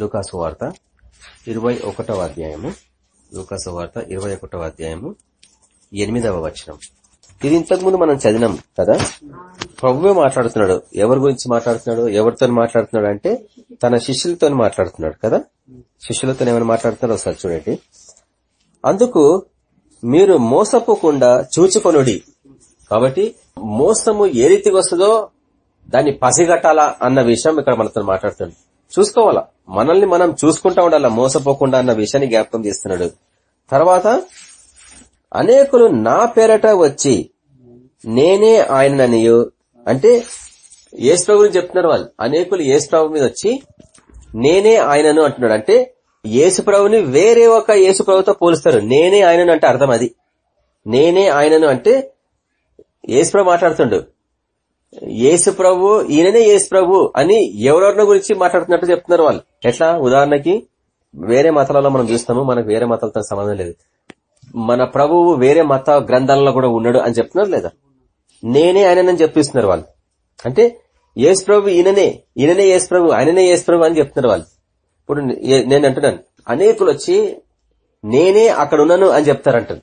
లూకాసు వార్త ఇరవై ఒకటవ అధ్యాయము. లూకాసు వార్త ఇరవై ఒకటవ అధ్యాయము. ఎనిమిదవ వచనం. ఇది ఇంతకు ముందు మనం చదివినాం కదా? ప్రభువే మాట్లాడుతున్నాడు. ఎవరి గురించి మాట్లాడుతున్నాడు? ఎవరితో మాట్లాడుతున్నాడు అంటే తన శిష్యులతో మాట్లాడుతున్నాడు కదా? శిష్యులతో ఏమైనా మాట్లాడుతున్నాడు? ఒకసారి చూడండి. అందుకు మీరు మోసపోకుండా చూచుకొనుడి. కాబట్టి మోసము ఏ రీతికి వస్తుందో దాన్ని పసిగట్టాలా అన్న విషయం ఇక్కడ మనతో మాట్లాడుతున్నాడు. చూసుకోవాలా? మనల్ని మనం చూసుకుంటా ఉండాలా మోసపోకుండా అన్న విషయాన్ని జ్ఞాపకం చేస్తున్నాడు. తర్వాత అనేకులు నా పేరట వచ్చి నేనే ఆయననియు అంటే ఏసుప్రభు గురించి చెప్తున్నారు వాళ్ళు. అనేకులు ఏసుప్రభు మీద వచ్చి నేనే ఆయనను అంటున్నాడు. అంటే ఏసుప్రభుని వేరే ఒక యేసు ప్రభుతో పోలుస్తారు. నేనే ఆయనను అంటే అర్థం అది. నేనే ఆయనను అంటే ఏసుప్రభు మాట్లాడుతుండు. యేసు ప్రభు ఈయననే యేసు ప్రభు అని ఎవరెవరిన గురించి మాట్లాడుతున్నట్టు చెప్తున్నారు వాళ్ళు? ఎట్లా? ఉదాహరణకి వేరే మతాలలో మనం చూస్తాము మనకు వేరే మతాలతో సంబంధం లేదు. మన ప్రభువు వేరే మత గ్రంథాలలో కూడా ఉన్నాడు అని చెప్తున్నారు లేదా? నేనే ఆయనని చెప్పిస్తున్నారు వాళ్ళు. అంటే యేసు ప్రభు ఈయననే ఈయననే యేసు ప్రభు ఆయననే యేసు ప్రభు అని చెప్తున్నారు వాళ్ళు. ఇప్పుడు నేను అంటున్నాను అనేకులు వచ్చి నేనే అక్కడ ఉన్నాను అని చెప్తారంటారు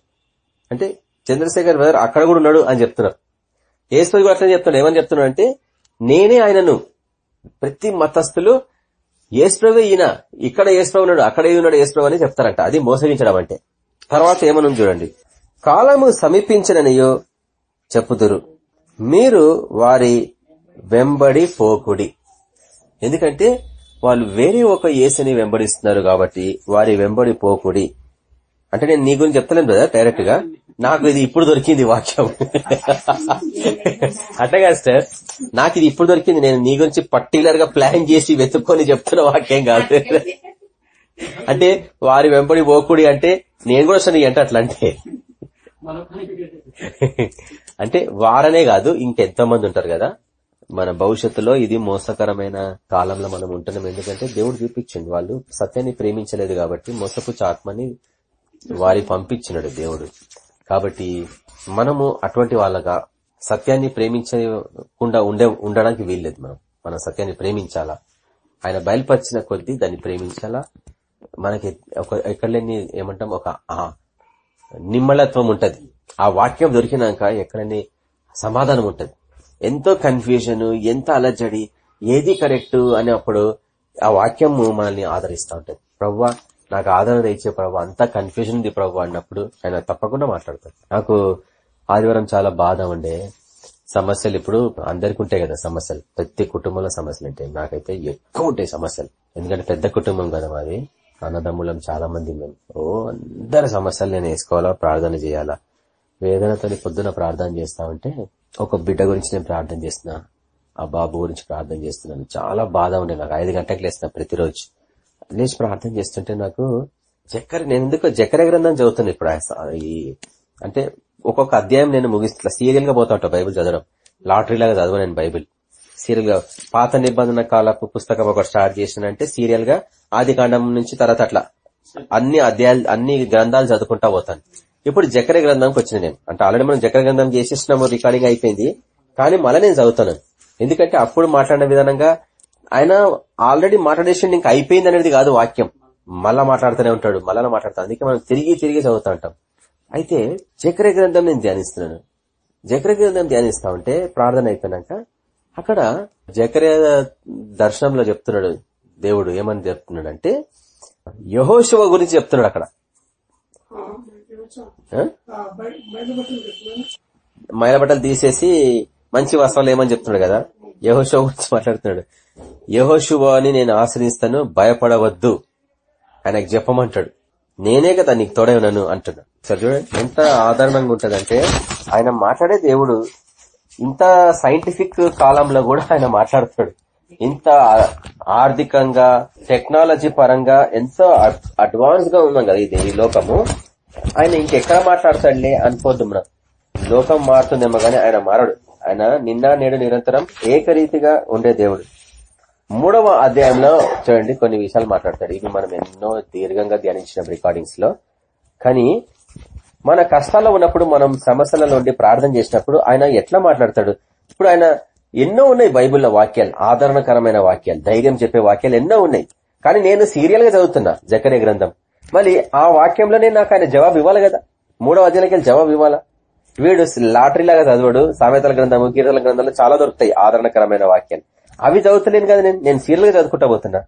అంటే చంద్రశేఖర్ బ్రదర్ అక్కడ కూడా ఉన్నాడు అని చెప్తున్నారు. ఏసు అట్లా చెప్తున్నాడు. ఏమని చెప్తున్నాడు అంటే నేనే ఆయనను. ప్రతి మతస్థులు ఏసుప్రవే ఈయన ఇక్కడ ఏసుప్రవ్ ఉన్నాడు అక్కడ ఉన్నాడు ఏసుప్రవ్ అని చెప్తారంట. అది మోసగించడం అంటే. తర్వాత ఏమను చూడండి. కాలము సమీపించననియో చెప్పుదురు. మీరు వారి వెంబడి పోకుడి. ఎందుకంటే వాళ్ళు వేరే ఒక ఏసుని వెంబడిస్తున్నారు కాబట్టి వారి వెంబడి పోకుడి. అంటే నేను నీ గురించి చెప్తలేను కదా డైరెక్ట్గా. నాకు ఇది ఇప్పుడు దొరికింది వాక్యం అట్టగా సార్ నాకు ఇది ఇప్పుడు దొరికింది నేను నీ గురించి పర్టికులర్గా ప్లాన్ చేసి వెతుక్కొని చెప్తున్న వాక్యం కాదు. అంటే వారి వెంబడి పోకుడి అంటే నేను కూడా వస్తాను అంటే అట్లా అంటే? అంటే వారనే కాదు ఇంకెంతో మంది ఉంటారు కదా? మన భవిష్యత్తులో ఇది మోసకరమైన కాలంలో మనం ఉంటున్నాం. ఎందుకంటే దేవుడు చూపించండి వాళ్ళు సత్యాన్ని ప్రేమించలేదు కాబట్టి మోసపుచ్చ ఆత్మని వారి పంపించినాడు దేవుడు. కాబట్టి మనము అటువంటి వాళ్ళగా సత్యాన్ని ప్రేమించకుండా ఉండే ఉండడానికి వీల్లేదు మనం. మన సత్యాన్ని ప్రేమించాలా? ఆయన బయలుపరిచిన కొద్దీ దాన్ని ప్రేమించాలా? మనకి ఒక ఎక్కడలేని ఏమంటాం ఒక నిమ్మళత్వం ఉంటది. ఆ వాక్యం దొరికినాక ఎక్కడని సమాధానం ఉంటది. ఎంతో కన్ఫ్యూజన్ ఎంత అలజడి ఏది కరెక్ట్ అని అప్పుడు ఆ వాక్యం మనల్ని ఆదరిస్తూ ఉంటది. ప్రవ్వా నాకు ఆదరణ ఇచ్చే ప్రభు అంతా కన్ఫ్యూజన్ ఉంది ప్రభు అన్నప్పుడు ఆయన తప్పకుండా మాట్లాడతాడు. నాకు ఆదివారం చాలా బాధ ఉండే సమస్యలు ఇప్పుడు అందరికి ఉంటాయి కదా సమస్యలు. ప్రతి కుటుంబంలో సమస్యలు ఉంటాయి. నాకైతే ఎక్కువ ఉంటాయి సమస్యలు. ఎందుకంటే పెద్ద కుటుంబం కదా మాది. అన్నదమ్ములం చాలా మంది మేము. ఓ అందరి సమస్యలు నేను వేసుకోవాలా? ప్రార్థన చేయాలా? వేదనతో పొద్దున ప్రార్థన చేస్తా ఉంటే ఒక బిడ్డ గురించి నేను ప్రార్థన చేస్తున్నా. ఆ బాబు గురించి ప్రార్థన చేస్తున్నాను. చాలా బాధ ఉండే. నాకు ఐదు గంటలకు లేస్తున్నా ప్రతిరోజు. లేచి ప్రార్థన చేస్తుంటే నాకు జక్కర నేను ఎందుకో జక్కర గ్రంథం చదువుతాను ఇప్పుడు ఈ అంటే ఒక్కొక్క అధ్యాయం నేను ముగిస్తా సీరియల్గా పోతా ఉంటా బైబిల్ చదవడం. లాటరీ లాగా చదవ నేను బైబిల్. సీరియల్గా పాత నిబంధన కాలపు పుస్తకం ఒకటి స్టార్ట్ చేసినంటే సీరియల్గా ఆది నుంచి తర్వాత అట్లా అన్ని అధ్యాయాలు అన్ని గ్రంథాలు చదువుకుంటా పోతాను. ఇప్పుడు జకర గ్రంథంకి వచ్చిన నేను. అంటే ఆల్రెడీ మనం జకర గ్రంథం చేసేసినాము రికార్డింగ్ అయిపోయింది. కానీ మళ్ళీ నేను చదువుతాను. ఎందుకంటే అప్పుడు మాట్లాడిన విధానంగా ఆయన ఆల్రెడీ మాట్లాడేసి ఇంకా అయిపోయింది అనేది కాదు వాక్యం. మళ్ళా మాట్లాడుతూనే ఉంటాడు మళ్ళా మాట్లాడతాం అందుకే మనం తిరిగి తిరిగి చదువుతా ఉంటాం. అయితే జకర గ్రంథం నేను ధ్యానిస్తున్నాను. జకర గ్రంథం ధ్యానిస్తా ఉంటే ప్రార్థన అయిపోయినాక అక్కడ జకర దర్శనంలో చెప్తున్నాడు దేవుడు. ఏమని చెప్తున్నాడు అంటే యహోశివ గురించి చెప్తున్నాడు అక్కడ. మైల బట్టలు తీసేసి మంచి వస్త్రాలు ఏమని చెప్తున్నాడు కదా? యహోశివ గురించి మాట్లాడుతున్నాడు. యహోశువాని నేను ఆశ్రయిస్తాను భయపడవద్దు. ఆయనకు చెప్పమంటాడు. నేనే కదా నీకు తోడే ఉన్నాను అంటున్నాడు సరే చూడండి ఎంత ఆదరణంగా ఉంటదంటే ఆయన మాట్లాడే దేవుడు ఇంత సైంటిఫిక్ కాలంలో కూడా ఆయన మాట్లాడుతాడు. ఇంత ఆర్థికంగా టెక్నాలజీ పరంగా ఎంతో అడ్వాన్స్గా ఉన్నాం కదా ఇది ఈ లోకము. ఆయన ఇంకెక్కడ మాట్లాడతాడులే అనుకోద్దు మనం. లోకం మారుతుందేమో గానీ ఆయన మారడు. ఆయన నిన్న నేడు నిరంతరం ఏకరీతిగా ఉండే దేవుడు. మూడవ అధ్యాయంలో చూడండి కొన్ని విషయాలు మాట్లాడతాడు. ఇవి మనం ఎన్నో దీర్ఘంగా ధ్యానించిన రికార్డింగ్స్లో. కానీ మన కష్టాల్లో ఉన్నప్పుడు మనం సమస్యల నుండి ప్రార్థన చేసినప్పుడు ఆయన ఎట్లా మాట్లాడతాడు? ఇప్పుడు ఆయన ఎన్నో ఉన్నాయి బైబుల్లో వాక్యాలు ఆదరణకరమైన వాక్యాలు ధైర్యం చెప్పే వాక్యాలు ఎన్నో ఉన్నాయి. కానీ నేను సీరియల్గా చదువుతున్నా జకరే గ్రంథం. మళ్ళీ ఆ వాక్యంలోనే నాకు ఆయన జవాబు ఇవ్వాలి కదా? మూడవ అధ్యాయానికి జవాబు ఇవ్వాలా? వీడు లాటరీ లాగా చదవడు సామెతల గ్రంథము కీర్తన గ్రంథంలో చాలా దొరుకుతాయి ఆదరణకరమైన వాక్యాలు. అవి చదువుతలేను కదా నేను నేను సీరియల్గా చదువుకుంటా పోతున్నా.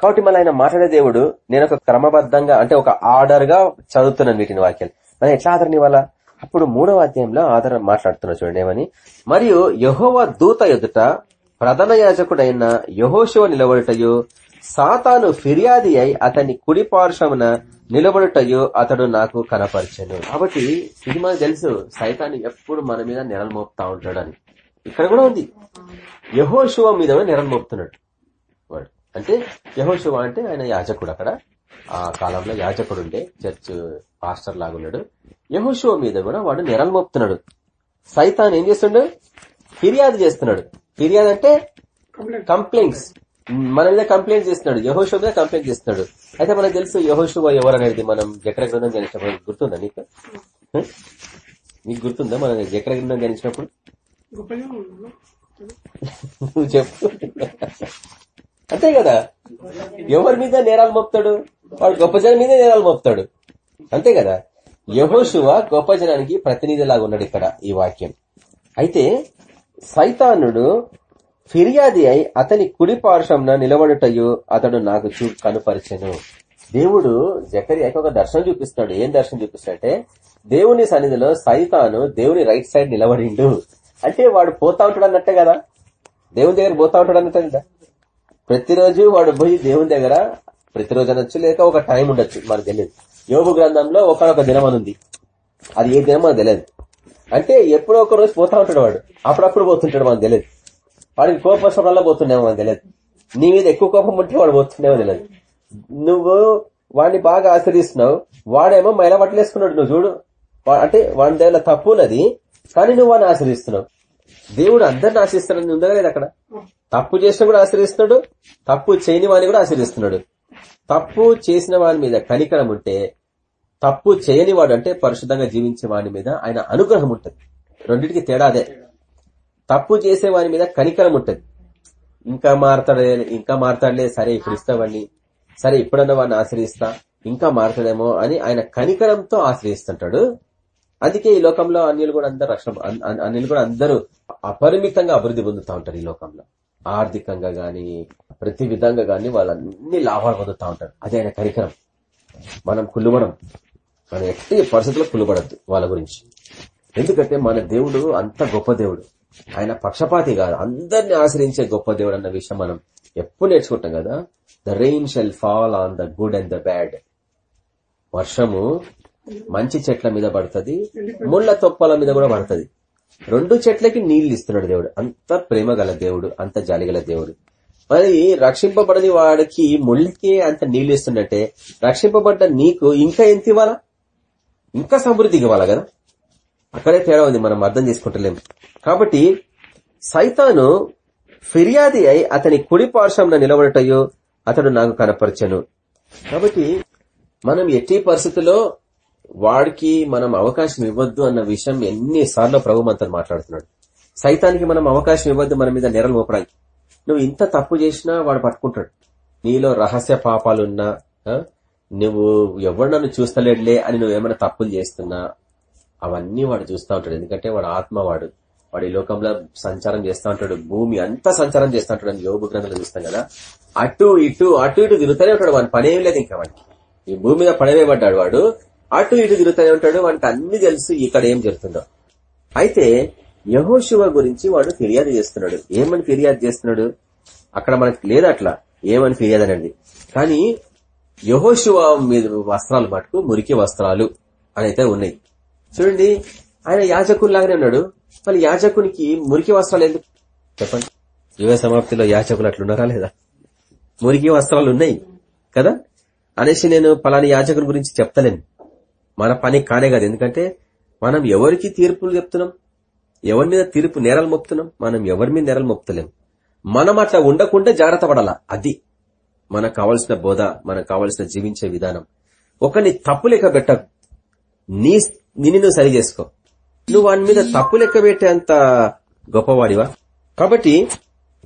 కాబట్టి మళ్ళీ ఆయన మాట్లాడే దేవుడు నేను ఒక క్రమబద్ధంగా అంటే ఒక ఆర్డర్గా చదువుతున్నాను వీటిని వాక్యాలు. మరి ఎట్లా ఆదరణ ఇవ్వాలా? అప్పుడు మూడవ అధ్యాయంలో ఆధారం మాట్లాడుతున్నా చూడండి ఏమని. మరియు యహోవ దూత ఎదుట ప్రధాన యాజకుడైన యహోశివ నిలబడుటయు సాతాను ఫిర్యాది అయి అతని కుడి పార్శ్వమున నిలబడుటయు అతడు నాకు కనపరిచాను. కాబట్టి ఇది మనకు తెలుసు సైతాన్ని ఎప్పుడు మన మీద నెలలు మోపుతా ఉంటాడని. ఇక్కడ కూడా ఉంది. యహోశివ మీద నెరలు మోపుతున్నాడు వాడు. అంటే యహోశివ అంటే ఆయన యాజకుడు అక్కడ. ఆ కాలంలో యాజకుడు ఉండే చర్చ్ పాస్టర్ లాగున్నాడు యహోశివ మీద కూడా వాడు నెరలు మోపుతున్నాడు. సైతాన్ ఏం చేస్తుండు? ఫిర్యాదు చేస్తున్నాడు. ఫిర్యాదు అంటే కంప్లైంట్స్ మన మీద కంప్లైంట్ చేస్తున్నాడు. యహోషో మీద కంప్లైంట్ చేస్తున్నాడు. అయితే మనకు తెలుసు యహోషువ ఎవరు అనేది మనం జకర గ్రంథం ధ్యానించినప్పుడు గుర్తుందా నీకు? హ? నీకు గుర్తుందా? మనం జకర గ్రంథం ధ్యానించినప్పుడు నువ్వు చెప్పు. అంతే కదా? ఎవరి మీద నేరాలు మోపుతాడు? వాడు గొప్ప జనం మీద నేరాలు మోపుతాడు. అంతే కదా? యహోశువ గొప్ప జనానికి ప్రతినిధిలాగా ఉన్నాడు ఇక్కడ ఈ వాక్యం. అయితే సైతానుడు ఫిర్యాది అయి అతని కుడి పార్శ్వంన నిలబడుటయు అతడు నాకు చూ కనుపరిచెను. దేవుడు జకరియాకి ఒక దర్శనం చూపిస్తున్నాడు ఏం దర్శనం చూపిస్తాడంటే దేవుని సన్నిధిలో సైతాను దేవుని రైట్ సైడ్ నిలబడిండు. అంటే వాడు పోతా ఉంటాడు అన్నట్టే కదా? దేవుని దగ్గర పోతా ఉంటాడు అన్నట్టే కదా? ప్రతిరోజు వాడు పోయి దేవుని దగ్గర ప్రతిరోజు అనొచ్చు లేక ఒక టైం ఉండొచ్చు మనకు తెలియదు. యోగు గ్రంథంలో ఒకనొక దినం అని ఉంది. అది ఏ దినం మనకు తెలియదు. అంటే ఎప్పుడో ఒక రోజు పోతా ఉంటాడు వాడు. అప్పుడప్పుడు పోతుంటాడు మనకు తెలియదు. వాడికి కోపం పోతుండేమో మనకు తెలియదు. నీ మీద ఎక్కువ కోపం ఉంటే వాడు పోతుండేమో తెలియదు. నువ్వు వాడిని బాగా ఆశ్రయిస్తున్నావు. వాడేమో మైల పట్టలేసుకున్నాడు నువ్వు చూడు. వా- అంటే వాడి దగ్గర తప్పు ఉన్నది. కానీ నువ్వు వాడిని ఆశ్రయిస్తున్నావు. దేవుడు అందరిని ఆశ్రయిస్తాడని ఉందా లేదు అక్కడ? తప్పు చేసిన కూడా ఆశ్రయిస్తున్నాడు తప్పు చేయని వాడిని కూడా ఆశ్రయిస్తున్నాడు. తప్పు చేసిన వాడి మీద కనికరం ఉంటే తప్పు చేయని వాడు అంటే పరిశుద్ధంగా జీవించే వాడి మీద ఆయన అనుగ్రహం ఉంటుంది. రెండింటికి తేడా అదే. తప్పు చేసే వాడి మీద కనికరం ఉంటది. ఇంకా మారతాడే ఇంకా మారతాడులే సరే ఇప్పుడు ఇస్తావని సరే ఇప్పుడన్నా వాడిని ఆశ్రయిస్తా ఇంకా మారతాడేమో అని ఆయన కనికరంతో ఆశ్రయిస్తుంటాడు. అందుకే ఈ లోకంలో అన్యులు కూడా అందరు రక్షణ అన్యులు కూడా అందరూ అపరిమితంగా అభివృద్ధి పొందుతా ఉంటారు ఈ లోకంలో. ఆర్థికంగా గాని ప్రతి విధంగా గాని వాళ్ళన్ని లాభాలు పొందుతా ఉంటారు. అదే ఆయన కరికరం. మనం కుళ్ళుబడం. మనం ఎట్టి పరిస్థితుల్లో కుళ్ళుబడద్దు వాళ్ళ గురించి. ఎందుకంటే మన దేవుడు అంత గొప్ప దేవుడు. ఆయన పక్షపాతి కాదు. అందరిని ఆశ్రయించే గొప్ప దేవుడు అన్న విషయం మనం ఎప్పుడు నేర్చుకుంటాం కదా? The rain shall fall on the good and the bad వర్షము మంచి చెట్ల మీద పడుతుంది ముళ్ళ తొప్పల మీద కూడా పడుతుంది. రెండు చెట్లకి నీళ్ళు ఇస్తున్నాడు దేవుడు. అంత ప్రేమ గల దేవుడు అంత జాలి గల దేవుడు. మరి రక్షింపబడని వాడికి ముళ్ళకి అంత నీళ్ళు ఇస్తుందంటే రక్షింపబడ్డ నీకు ఇంకా ఎంత ఇవ్వాలా? ఇంకా సమృద్ధికి ఇవ్వాలా కదా? అక్కడే తేడా ఉంది మనం అర్థం చేసుకుంటలేము. కాబట్టి సైతాను ఫిర్యాది అయి అతని కుడి పార్శ్వంలో నిలబడటయో అతడు నాకు కనపరచను. కాబట్టి మనం ఎట్టి పరిస్థితుల్లో వాడికి మనం అవకాశం ఇవ్వద్దు అన్న విషయం ఎన్నిసార్లు ప్రభు మనతో మాట్లాడుతున్నాడు. సైతానికి మనం అవకాశం ఇవ్వద్దు మన మీద నెరలు మోపడానికి. నువ్వు ఇంత తప్పు చేసినా వాడు పట్టుకుంటాడు. నీలో రహస్య పాపాలున్నా నువ్వు ఎవరు నన్ను చూస్తలేడులే అని నువ్వు ఏమైనా తప్పులు చేస్తున్నా అవన్నీ వాడు చూస్తూ ఉంటాడు. ఎందుకంటే వాడు ఆత్మవాడు వాడు. ఈ లోకంలో సంచారం చేస్తూ ఉంటాడు. భూమి అంతా సంచారం చేస్తూ ఉంటాడు అని యోగు గ్రంథంలో చూస్తాం కదా. అటు ఇటు అటు ఇటు తిరుగుతూనే ఉంటాడు వాడి. పనేం లేదు ఇంకా వాడికి. ఈ భూమి మీద పడవేయబడ్డాడు వాడు. అటు ఇటు తిరుగుతూనే ఉంటాడు వాడికి అన్ని తెలుసు ఇక్కడ ఏం జరుగుతుందో. అయితే యహోశివ గురించి వాడు ఫిర్యాదు చేస్తున్నాడు. ఏమని ఫిర్యాదు చేస్తున్నాడు? అక్కడ మనకి లేదు అట్లా. ఏమని ఫిర్యాదు అనేది? కానీ యహోశివ మీద వస్త్రాలు మటుకు మురికి వస్త్రాలు అని అయితే ఉన్నాయి. చూడండి ఆయన యాజకుల్లాగానే ఉన్నాడు. మళ్ళీ యాజకునికి మురికి వస్త్రాలు ఎందుకు? చెప్పండి. యువ సమాప్తిలో యాచకులు అట్లున్నారా లేదా? మురికి వస్త్రాలు ఉన్నాయి కదా? అనేసి నేను పలాని యాచకుని గురించి చెప్తలేను. మన పని కానే కాదు. ఎందుకంటే మనం ఎవరికి తీర్పులు చెప్తున్నాం? ఎవరి మీద తీర్పు నేరాలు మోపుతున్నాం? మనం ఎవరి మీద నేరాలు మోపుతలేం? మనం అట్లా ఉండకుండా జాగ్రత్త పడాలా? అది మనకు కావాల్సిన బోధ మనకు కావాల్సిన జీవించే విధానం. ఒకరిని తప్పు లెక్క పెట్ట నీ నిన్ను నువ్వు సరి చేసుకో. నువ్వు వాని మీద తప్పు లెక్క పెట్టేంత గొప్పవాడివా? కాబట్టి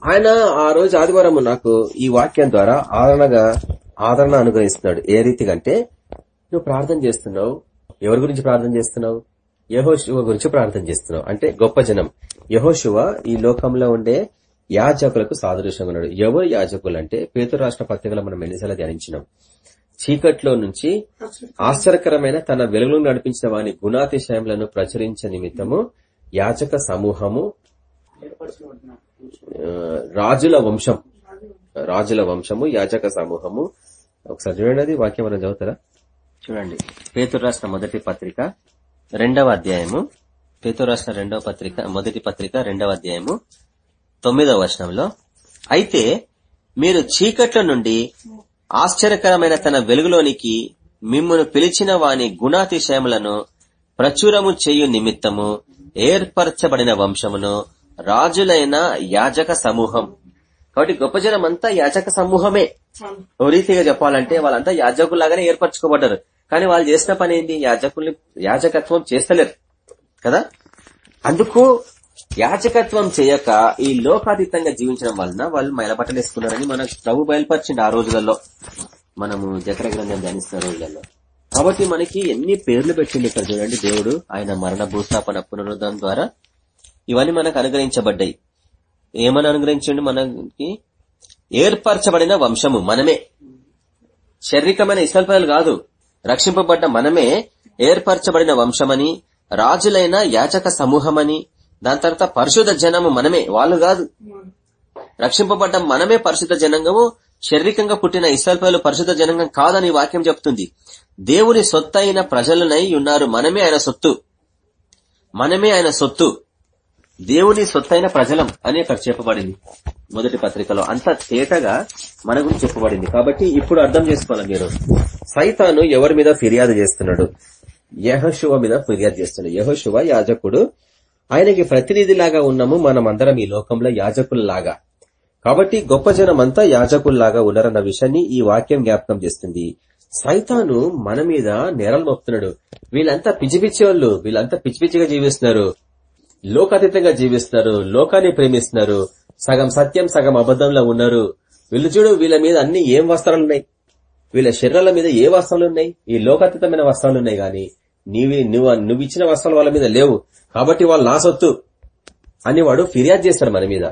ఆయన ఆ రోజు ఆదివారం నాకు ఈ వాక్యం ద్వారా ఆదరణగా ఆదరణ అనుగ్రహిస్తున్నాడు. ఏ రీతిగా అంటే నువ్వు ప్రార్థన చేస్తున్నావు? ఎవరి గురించి ప్రార్థన చేస్తున్నావు? యహోశివ గురించి ప్రార్థన చేస్తున్నావు. అంటే గొప్ప జనం. యహోశివ ఈ లోకంలో ఉండే యాజకులకు సాదృశ్యంగా ఉన్నాడు. ఎవరు యాజకులు అంటే పేతు రాష్ట్ర పత్రికలో మనం ఎన్నిసార్లు ధ్యానించినాం. చీకట్లో నుంచి ఆశ్చర్యకరమైన తన వెలుగును నడిపించిన వాని గుణాతిశయములను ప్రచురించే నిమిత్తము యాచక సమూహము రాజుల వంశం. రాజుల వంశము యాచక సమూహము. ఒకసారి చూడండి అది వాక్యం మనం చదువుతారా? చూడండి. పేతురు రాసిన మొదటి పత్రిక రెండవ అధ్యాయము. పేతురు రాసిన రెండవ పత్రిక మొదటి పత్రిక రెండవ అధ్యాయము తొమ్మిదవ వచనంలో అయితే మీరు చీకట్ల నుండి ఆశ్చర్యకరమైన తన వెలుగులోనికి మిమ్మను పిలిచిన వాని గుణాతిశయములను ప్రచురము చేయు నిమిత్తము ఏర్పరచబడిన వంశమును రాజులైన యాజక సమూహం. కాబట్టి గొప్ప జనం యాజక సమూహమే. ఓ రీతిగా చెప్పాలంటే వాళ్ళంతా యాజకులాగానే ఏర్పరచుకోబడ్డారు. కానీ వాళ్ళు చేసిన పని ఏంటి? యాజకుల్ని యాజకత్వం చేస్తలేరు. కదా? అందుకు యాచకత్వం చేయక ఈ లోకాతీతంగా జీవించడం వలన వాళ్ళు మైలబట్టలు వేసుకున్నారని మనకు ప్రభు బయలుపరిచింది ఆ రోజులలో. మనము జకర గ్రంథం ధ్యానిస్తున్న రోజులలో. కాబట్టి మనకి ఎన్ని పేర్లు పెట్టింది ఇక్కడ చూడండి దేవుడు. ఆయన మరణ భూస్థాపన పునరుద్ధరణ ద్వారా ఇవన్నీ మనకు అనుగ్రహించబడ్డాయి. ఏమని అనుగ్రహించండి మనకి? ఏర్పరచబడిన వంశము మనమే. శారీరకమైన ఇసల్పదలు కాదు రక్షింపబడ్డ మనమే ఏర్పరచబడిన వంశమని రాజులైన యాచక సమూహమని దాని తర్వాత పరిశుద్ధ జనము మనమే వాళ్ళు కాదు. రక్షింపబడ్డ మనమే పరిశుద్ధ జనంగము శారీరకంగా పుట్టిన ఇసల్పదలు పరిశుద్ధ జనంగం కాదని వాక్యం చెప్తుంది. దేవుని సొత్తు అయిన ప్రజలనై ఉన్నారు మనమే ఆయన సొత్తు. మనమే ఆయన సొత్తు. దేవుని సొత్తైన ప్రజలం అని అక్కడ చెప్పబడింది. మొదటి పత్రికలో అంత తేటగా మన గురించి చెప్పబడింది. కాబట్టి ఇప్పుడు అర్థం చేసుకోవాలి మీరు. సైతాను ఎవరి మీద ఫిర్యాదు చేస్తున్నాడు? యహశువ మీద ఫిర్యాదు చేస్తున్నాడు. యహశువ యాజకుడు. ఆయనకి ప్రతినిధిలాగా ఉన్నాము మనం అందరం ఈ లోకంలో యాజకుల్లాగా. కాబట్టి గొప్ప జనం అంతా యాజకుల్లాగా ఉన్నారన్న విషయాన్ని ఈ వాక్యం జ్ఞాపకం చేస్తుంది. సైతాను మన మీద నేరాలు మోపుతున్నాడు. వీళ్ళంతా పిచ్చి పిచ్చి వాళ్ళు. వీళ్ళంతా పిచ్చి పిచ్చిగా జీవిస్తున్నారు. లోకాతీతంగా జీవిస్తున్నారు లోకాన్ని ప్రేమిస్తున్నారు సగం సత్యం సగం అబద్ధంలో ఉన్నారు. వీళ్ళు చూడు వీళ్ళ మీద అన్ని ఏం వస్త్రాలు ఉన్నాయి? వీళ్ళ శరీరాల మీద ఏ వస్త్రాలు ఉన్నాయి? ఈ లోకాతీతమైన వస్త్రాలు ఉన్నాయి గాని నీవి నువ్వు నువ్వు ఇచ్చిన వస్త్రాలు వాళ్ళ మీద లేవు. కాబట్టి వాళ్ళు నా సొత్తు. అని వాడు ఫిర్యాదు చేస్తాడు మన మీద.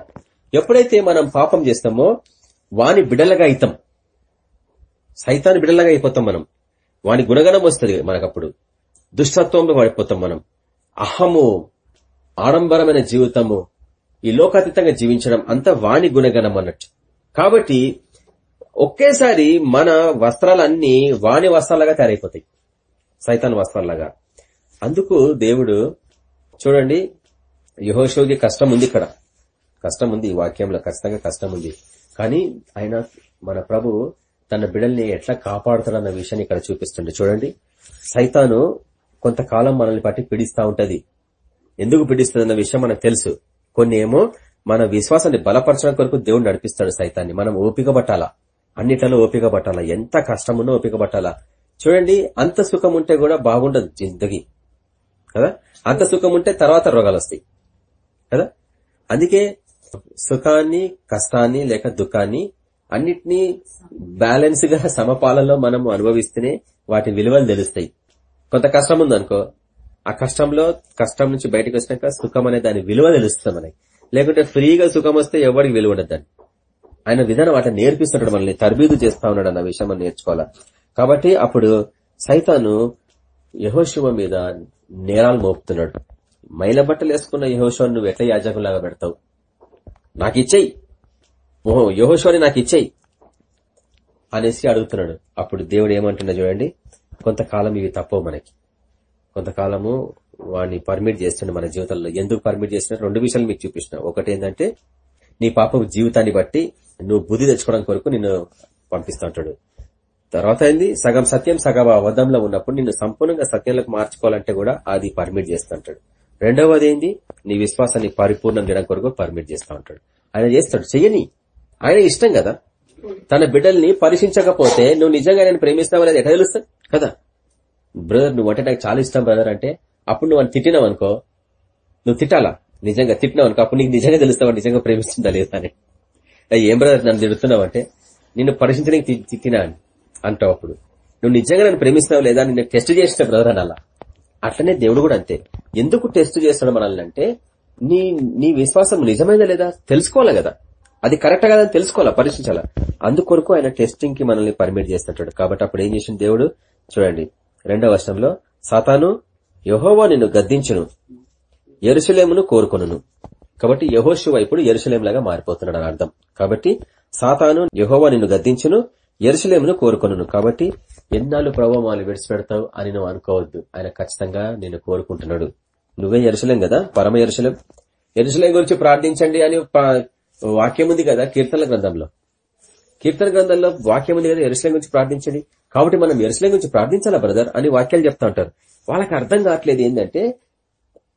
ఎప్పుడైతే మనం పాపం చేస్తామో వాని బిడలగా అయితాం. సైతాన్ని బిడలగా అయిపోతాం మనం. వాని గుణగణం వస్తుంది మనకప్పుడు. దుష్టత్వంలో పడిపోతాం మనం. అహము ఆడంబరమైన జీవితము ఈ లోకాతీతంగా జీవించడం అంతా వాణి గుణగణం అన్నట్టు. కాబట్టి ఒకేసారి మన వస్త్రాలన్నీ వాణి వస్త్రాలుగా తయారైపోతాయి. సైతాన్ వస్త్రాలుగా అందుకు దేవుడు చూడండి యహోషోకి కష్టం ఉంది ఇక్కడ. కష్టం ఉంది ఈ వాక్యంలో ఖచ్చితంగా కష్టం ఉంది. కానీ ఆయన మన ప్రభు తన బిడల్ని ఎట్లా కాపాడుతాడన్న విషయాన్ని ఇక్కడ చూపిస్తుండే. చూడండి సైతాను కొంతకాలం మనల్ని పట్టి పీడిస్తా ఉంటది. ఎందుకు పీడిస్తుందన్న విషయం మనకు తెలుసు. కొన్ని ఏమో మన విశ్వాసాన్ని బలపరచడం కొరకు దేవుడు నడిపిస్తాడు సైతాన్ని. మనం ఓపిక పట్టాలా? అన్నిట్లలో ఓపిక పట్టాలా? ఎంత కష్టమున్నా ఓపిక పట్టాలా? చూడండి అంత సుఖం ఉంటే కూడా బాగుండదు జిందగీ. కదా? అంత సుఖం ఉంటే తర్వాత రోగాలు వస్తాయి. కదా? అందుకే సుఖాన్ని కష్టాన్ని లేక దుఃఖాన్ని అన్నిటినీ బ్యాలెన్స్గా సమపాలలో మనం అనుభవిస్తేనే వాటి విలువలు తెలుస్తాయి. కొంత కష్టం ఉందనుకో ఆ కష్టంలో కష్టం నుంచి బయటకు వచ్చినాక సుఖం అనే దాని విలువ తెలుస్తుంది మనకి. లేకుంటే ఫ్రీగా సుఖం వస్తే ఎవరికి విలువ ఉండదు దాన్ని ఆయన విధానం అట్లా నేర్పిస్తున్నాడు మనల్ని తర్బీదు చేస్తా ఉన్నాడు అన్న విషయం మనం నేర్చుకోవాలా? కాబట్టి అప్పుడు సైతాను యహోశివ మీద నేరాలు మోపుతున్నాడు. మైల బట్టలు వేసుకున్న యహోశివని నువ్వు ఎట్లా యాజకులాగా పెడతావు? నాకు ఇచ్చేయి. ఓహో యహోశివని నాకు ఇచ్చేయి అనేసి అడుగుతున్నాడు. అప్పుడు దేవుడు ఏమంటున్నా చూడండి కొంతకాలం ఇవి తప్పవు మనకి. కొంతకాలము వాడిని పర్మిట్ చేస్తుండే మన జీవితంలో. ఎందుకు పర్మిట్ చేస్తున్నా రెండు విషయాలు మీకు చూపించిన ఒకటి ఏంటంటే నీ పాప జీవితాన్ని బట్టి నువ్వు బుద్ధి తెచ్చుకోవడం కొరకు నిన్ను పంపిస్తా ఉంటాడు తర్వాత ఏంది? సగం సత్యం సగం అబద్ధంలో ఉన్నప్పుడు నిన్ను సంపూర్ణంగా సత్యంలోకి మార్చుకోవాలంటే కూడా అది పర్మిట్ చేస్తుంటాడు రెండవది ఏంది? నీ విశ్వాసాన్ని పరిపూర్ణం చేయడం కొరకు పర్మిట్ చేస్తా ఉంటాడు ఆయన చేస్తాడు. చెయ్యని. ఆయన ఇష్టం కదా. తన బిడ్డల్ని పరీక్షించకపోతే నువ్వు నిజంగా నేను ప్రేమిస్తావు అనేది ఎట్లా తెలుస్తా కదా. బ్రదర్ నువ్వు అంటే నాకు చాలా ఇష్టం బ్రదర్ అంటే అప్పుడు నువ్వు తిట్టినావు అనుకో నువ్వు తిట్టాలా? నిజంగా తిట్టినావు అనుకో అప్పుడు నీకు నిజంగా తెలుస్తావు? నిజంగా ప్రేమిస్తుందా లేదా అని. ఏం బ్రదర్ నన్ను తిడుతున్నావు అంటే నిన్ను పరిశీలించడానికి తిట్టినా అంటావు అప్పుడు. నువ్వు నిజంగా నన్ను ప్రేమిస్తున్నావు లేదా నిన్ను టెస్ట్ చేసిన బ్రదర్ అని అట్లనే దేవుడు కూడా అంతే. ఎందుకు టెస్ట్ చేస్తాడు మనల్ని అంటే నీ నీ విశ్వాసం నిజమైందా లేదా తెలుసుకోవాలి కదా. అది కరెక్ట్ కదా తెలుసుకోవాలా పరీక్షించాలా? అందుకొరకు ఆయన టెస్టింగ్కి మనల్ని పర్మిట్ చేస్తుంటాడు. కాబట్టి అప్పుడు ఏం చేసిన దేవుడు? చూడండి రెండవ వర్షంలో సాతాను యహోవా నిన్ను గద్దించును ఎరుసలేమును కోరుకొను కాబట్టి యహోశివ ఇప్పుడు ఎరుసలేం లాగా మారిపోతున్నాడు అని అర్థం. కాబట్టి సాతాను యహోవా నిన్ను గద్దించును ఎరుసలేమును కోరుకొను కాబట్టి ఎన్నాళ్ళు ప్రభావాలు విడిచిపెడతావు అని నువ్వు అనుకోవద్దు. ఆయన ఖచ్చితంగా నిన్ను కోరుకుంటున్నాడు. నువ్వే ఎరుసలేం కదా? పరమ ఎరుసలేం ఎరుసలేం గురించి ప్రార్థించండి అని వాక్యం ఉంది కదా కీర్తన గ్రంథంలో. కీర్తన గ్రంథంలో వాక్యం ఉంది కదా గురించి ప్రార్థించండి. కాబట్టి మనం ఎరుసలం గురించి ప్రార్థించాలా బ్రదర్? అని వాక్యాలు చెప్తా ఉంటారు. వాళ్ళకి అర్థం కావట్లేదు ఏంటంటే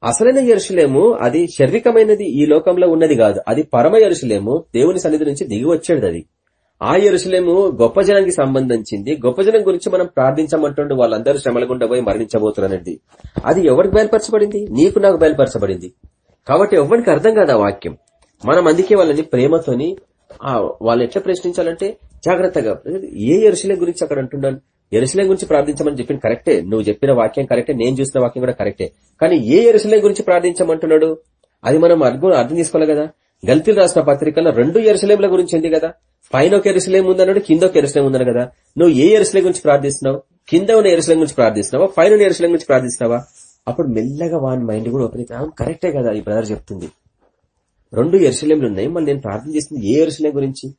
అసలైన ఎరుసలేము అది శారీరకమైనది ఈ లోకంలో ఉన్నది కాదు. అది పరమ ఎరుసలేము దేవుని సన్నిధి నుంచి దిగి వచ్చేది అది. ఆ ఎరుసలేము గొప్ప జనానికి సంబంధించింది. గొప్ప జనం గురించి మనం ప్రార్థించమంటుండే వాళ్ళందరూ శ్రమల గుండా పోయి మరణించబోతున్నది అది ఎవరికి బయలుపరచబడింది? నీకు నాకు బయలుపరచబడింది. కాబట్టి ఎవరికి అర్థం కాదు ఆ వాక్యం. మనం అందుకే వాళ్ళని ప్రేమతోని వాళ్ళు ఎట్లా ప్రశ్నించాలంటే జాగ్రత్తగా ఏ ఎరుసలేం గురించి అక్కడ అంటున్నాను? ఎరుసలేం గురించి ప్రార్థించమని చెప్పిన కరెక్టే. నువ్వు చెప్పిన వాక్యం కరెక్టే. నేను చూసిన వాక్యం కూడా కరెక్టే. కానీ ఏ ఎరుసలేం గురించి ప్రార్థించమంటున్నాడు? అది మనం అర్థం అర్థం చేసుకోవాలి కదా. గల్తీలు రాసిన పత్రికలో రెండు ఎరుసలేముల గురించి ఉంది కదా. పైన ఒక ఎరుసలేం ఉందన్నాడు కింద ఒక ఎరుసలేం ఉందన్న కదా. నువ్వు ఏ ఎరుసలేం గురించి ప్రార్థిస్తున్నావు? కింద ఉన్న ఎరుసలేం గురించి ప్రార్థిస్తున్నావా? పైన ఎరుసలేం గురించి ప్రార్థిస్తున్నావా? అప్పుడు మెల్లగా వాని మైండ్ కూడా ఓపెన్ కరెక్టే కదా ఈ బ్రదర్ చెప్తుంది. రెండు ఎరుసలేంలు ఉన్నాయి మళ్ళీ నేను ప్రార్థన చేసింది ఏ ఎరుసలేం గురించి?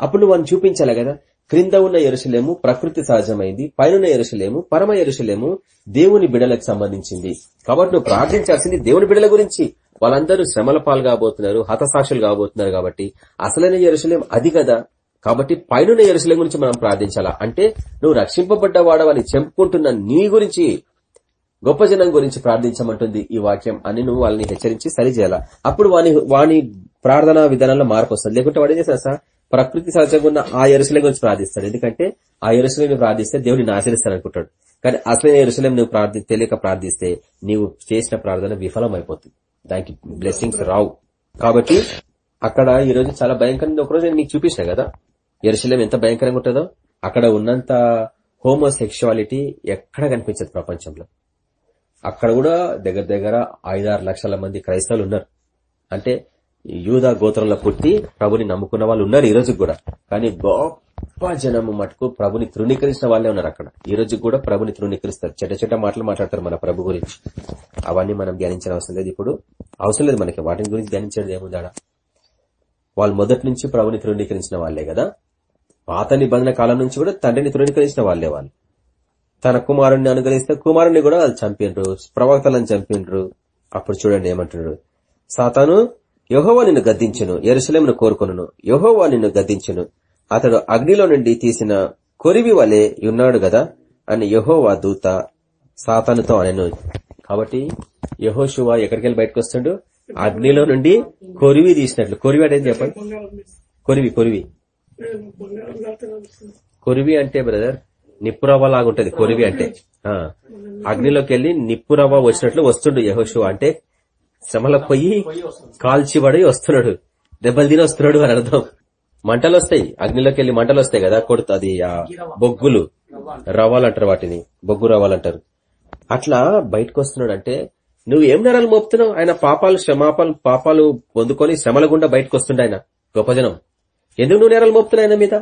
అప్పుడు నువ్వు చూపించాలి కదా. క్రింద ఉన్న ఎరుసలేము ప్రకృతి సహజమైంది. పైన ఎరుసలేము పరమ ఎరుసలేము దేవుని బిడలకు సంబంధించింది. కాబట్టి నువ్వు ప్రార్థించాల్సింది దేవుని బిడల గురించి. వాళ్ళందరూ శ్రమల పాలు కాబోతున్నారు హతసాక్షులు కాబోతున్నారు కాబట్టి అసలైన ఎరుసలేం అది కదా. కాబట్టి పైన ఎరుసలేం గురించి మనం ప్రార్థించాలా? అంటే నువ్వు రక్షింపబడ్డవాడవని చెప్పుకుంటున్న నీ గురించి. గొప్ప జనం గురించి ప్రార్థించమంటుంది ఈ వాక్యం అని నువ్వు వాళ్ళని హెచ్చరించి సరిచేయాలా? అప్పుడు వాని వాని ప్రార్థనా విధానంలో మార్పు వస్తుంది. లేకుంటే వాడు ఏం చేస్తాడు సార్? ప్రకృతి సహజంగా ఉన్న ఆ ఎరుసలేం గురించి ప్రార్థిస్తాడు. ఎందుకంటే ఆ ఎరుసలేం ప్రార్థిస్తే దేవుడిని ఆచరిస్తాడు అనుకుంటాడు. కానీ అసలైన ఎరుసలేం నువ్వు ప్రార్థి తెలియక ప్రార్థిస్తే నీవు చేసిన ప్రార్థన విఫలం అయిపోతుంది దానికి బ్లెస్సింగ్స్ రావు. కాబట్టి అక్కడ ఈ రోజు చాలా భయంకరంగా ఒకరోజు నేను మీకు చూపించిన కదా? ఎరుసలేం ఎంత భయంకరంగా ఉంటుందో? అక్కడ ఉన్నంత హోమోసెక్షువాలిటీ ఎక్కడ కనిపించదు ప్రపంచంలో. అక్కడ కూడా దగ్గర దగ్గర ఐదారు లక్షల మంది క్రైస్తవులు ఉన్నారు. అంటే యూదా గోత్రంలో పుట్టి ప్రభుని నమ్ముకున్న వాళ్ళు ఉన్నారు ఈ రోజు కూడా. కానీ గొప్ప జనము మటుకు ప్రభుని తృణీకరించిన వాళ్ళే ఉన్నారు అక్కడ. ఈ రోజు కూడా ప్రభుని తృణీకరిస్తారు. చెడ్డ చెడ్డ మాటలు మాట్లాడతారు మన ప్రభు గురించి. అవన్నీ మనం ధ్యానించిన అవసరం లేదు. ఇప్పుడు అవసరం లేదు మనకి. వాటిని గురించి ధ్యానించేది ఏముందా వాళ్ళు మొదటి నుంచి ప్రభుని తృణీకరించిన వాళ్ళే కదా. పాత నిబంధన కాలం నుంచి కూడా తండ్రిని తృణీకరించిన వాళ్ళే వాళ్ళు. తన కుమారుణ్ణి అనుగ్రహిస్తే కుమారుణ్ణి కూడా వాళ్ళు చంపిండ్రు ప్రవక్తలను చంపిండ్రు అప్పుడు చూడండి ఏమంటున్నాడు. సాతాను యహోవా నిన్ను గద్దించును ఎరుసలేమును కోరుకును యహోవా నిన్ను గద్దించును. అతడు అగ్నిలో నుండి తీసిన కొరివి వలె ఉన్నాడు గదా అని యహోవా దూత సాతానుతో అనను. కాబట్టి యహోశువా ఎక్కడికి వెళ్ళి బయటకు వస్తాడు అగ్నిలో నుండి కొరివి తీసినట్లు. కొరివి అంటే చెప్పండి? కొరివి కొరివి. కొరివి అంటే బ్రదర్ నిప్పురవ్వ లాగుంటది కొరివి అంటే. అగ్నిలోకి వెళ్ళి నిప్పురవ్వ వచ్చినట్లు వస్తుండు యహోషు అంటే శ్రమల పొయ్యి కాల్చిబడి వస్తున్నాడు. దెబ్బలు తిని వస్తున్నాడు అని అర్థం. మంటలు వస్తాయి అగ్నిలోకి వెళ్ళి మంటలు వస్తాయి కదా కొడుతుంది అది ఆ బొగ్గులు. రవ్వాలంటారు వాటిని. బొగ్గు రవ్వాలంటారు. అట్లా బయటకు వస్తున్నాడు అంటే నువ్వు ఏం నేరాలు మోపుతున్నావు? ఆయన పాపాలు క్షమాపాలు పాపాలు పొందుకొని శ్రమల గుండా బయటకు వస్తుండే ఆయన గొప్ప జనం. ఎందుకు నువ్వు నేరాలు మోపుతున్నావు ఆయన మీద?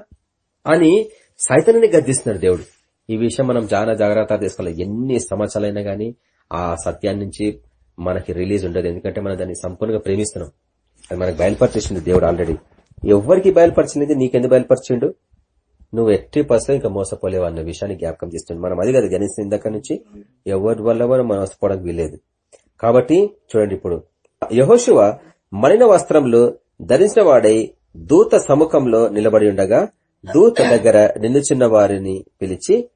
అని సైతాన్ని గద్దిస్తున్నాడు దేవుడు. ఈ విషయం మనం చాలా జాగ్రత్త తీసుకోవాలి. ఎన్ని సంవత్సరాలైనా గానీ ఆ సత్యాన్ని నుంచి మనకి రిలీజ్ ఉండదు. ఎందుకంటే మనం దాన్ని సంపూర్ణంగా ప్రేమిస్తున్నాం. అది మనకు బయలుపరిచేసింది దేవుడు ఆల్రెడీ. ఎవరికి బయలుపరిచినది నీకెందుకు బయలుపరిచిండు? నువ్వు ఎట్టి పర్సన్ ఇంకా మోసపోలేవు అన్న విషయాన్ని జ్ఞాపకం చేస్తుంది మనం అది కదా గణిస్తుంది ఇందాక నుంచి ఎవరి వల్ల మనం మోసపోవడానికి వీలేదు కాబట్టి చూడండి ఇప్పుడు. యహోశివ మలిన వస్త్రంలో ధరించిన వాడై దూత సముఖంలో నిలబడి ఉండగా దూత దగ్గర నిలుచున్న వారిని పిలిచి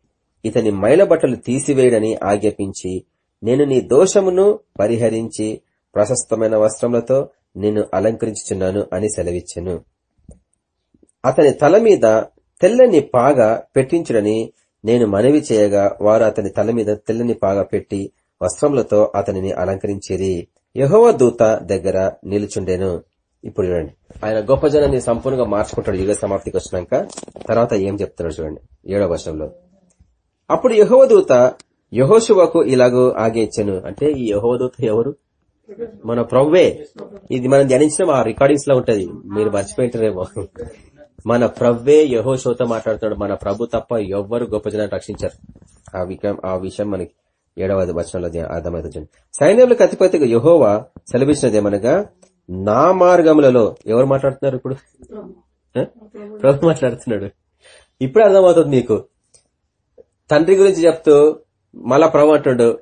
ఇతని మైల బట్టలు తీసివేయడని ఆజ్ఞాపించి నేను నీ దోషమును పరిహరించి ప్రశస్తమైన వస్త్రములతో నేను అలంకరించుచున్నాను అని సెలవిచ్చెను. అతని తల మీద తెల్లని పాగ పెట్టించుడని నేను మనవి చేయగా వారు అతని తల మీద తెల్లని పాగ పెట్టి వస్త్రములతో అతనిని అలంకరించిరి. యహోవ దూత దగ్గర నిలుచుండెను. ఇప్పుడు చూడండి. ఆయన గొప్ప జనాన్ని సంపూర్ణంగా మార్చుకుంటాడు యుగ సమాప్తికి వచ్చినాక. తర్వాత ఏం చెప్తాడు చూడండి. ఏడవ వర్షంలో అప్పుడు యహోదూత యహోశువకు ఇలాగో ఆగేచ్చను అంటే ఈ యహోదూత ఎవరు? మన ప్రవ్వే. ఇది మనం ధ్యానించిన ఆ రికార్డింగ్స్లో ఉంటది. మీరు మర్చిపోయింటారేమో. మన ప్రవ్వే యహోశోతో మాట్లాడుతున్నాడు. మన ప్రభు తప్ప ఎవ్వరు గొప్ప జనాన్ని రక్షించారు. ఆ విషయం ఆ విషయం మనకి ఏడవ వచనంలో అర్థమవుతుంది. సైన్యంలో అతిపతిగా యహోవా సెలవిచ్చినది ఏమనగా నా మార్గములలో ఎవరు మాట్లాడుతున్నారు ఇప్పుడు? ప్రభు. మాట్లాడుతున్నాడు. ఇప్పుడు అర్థమవుతుంది మీకు. తండ్రి గురించి చెప్తూ మళ్ళా ప్రభు అంటాడు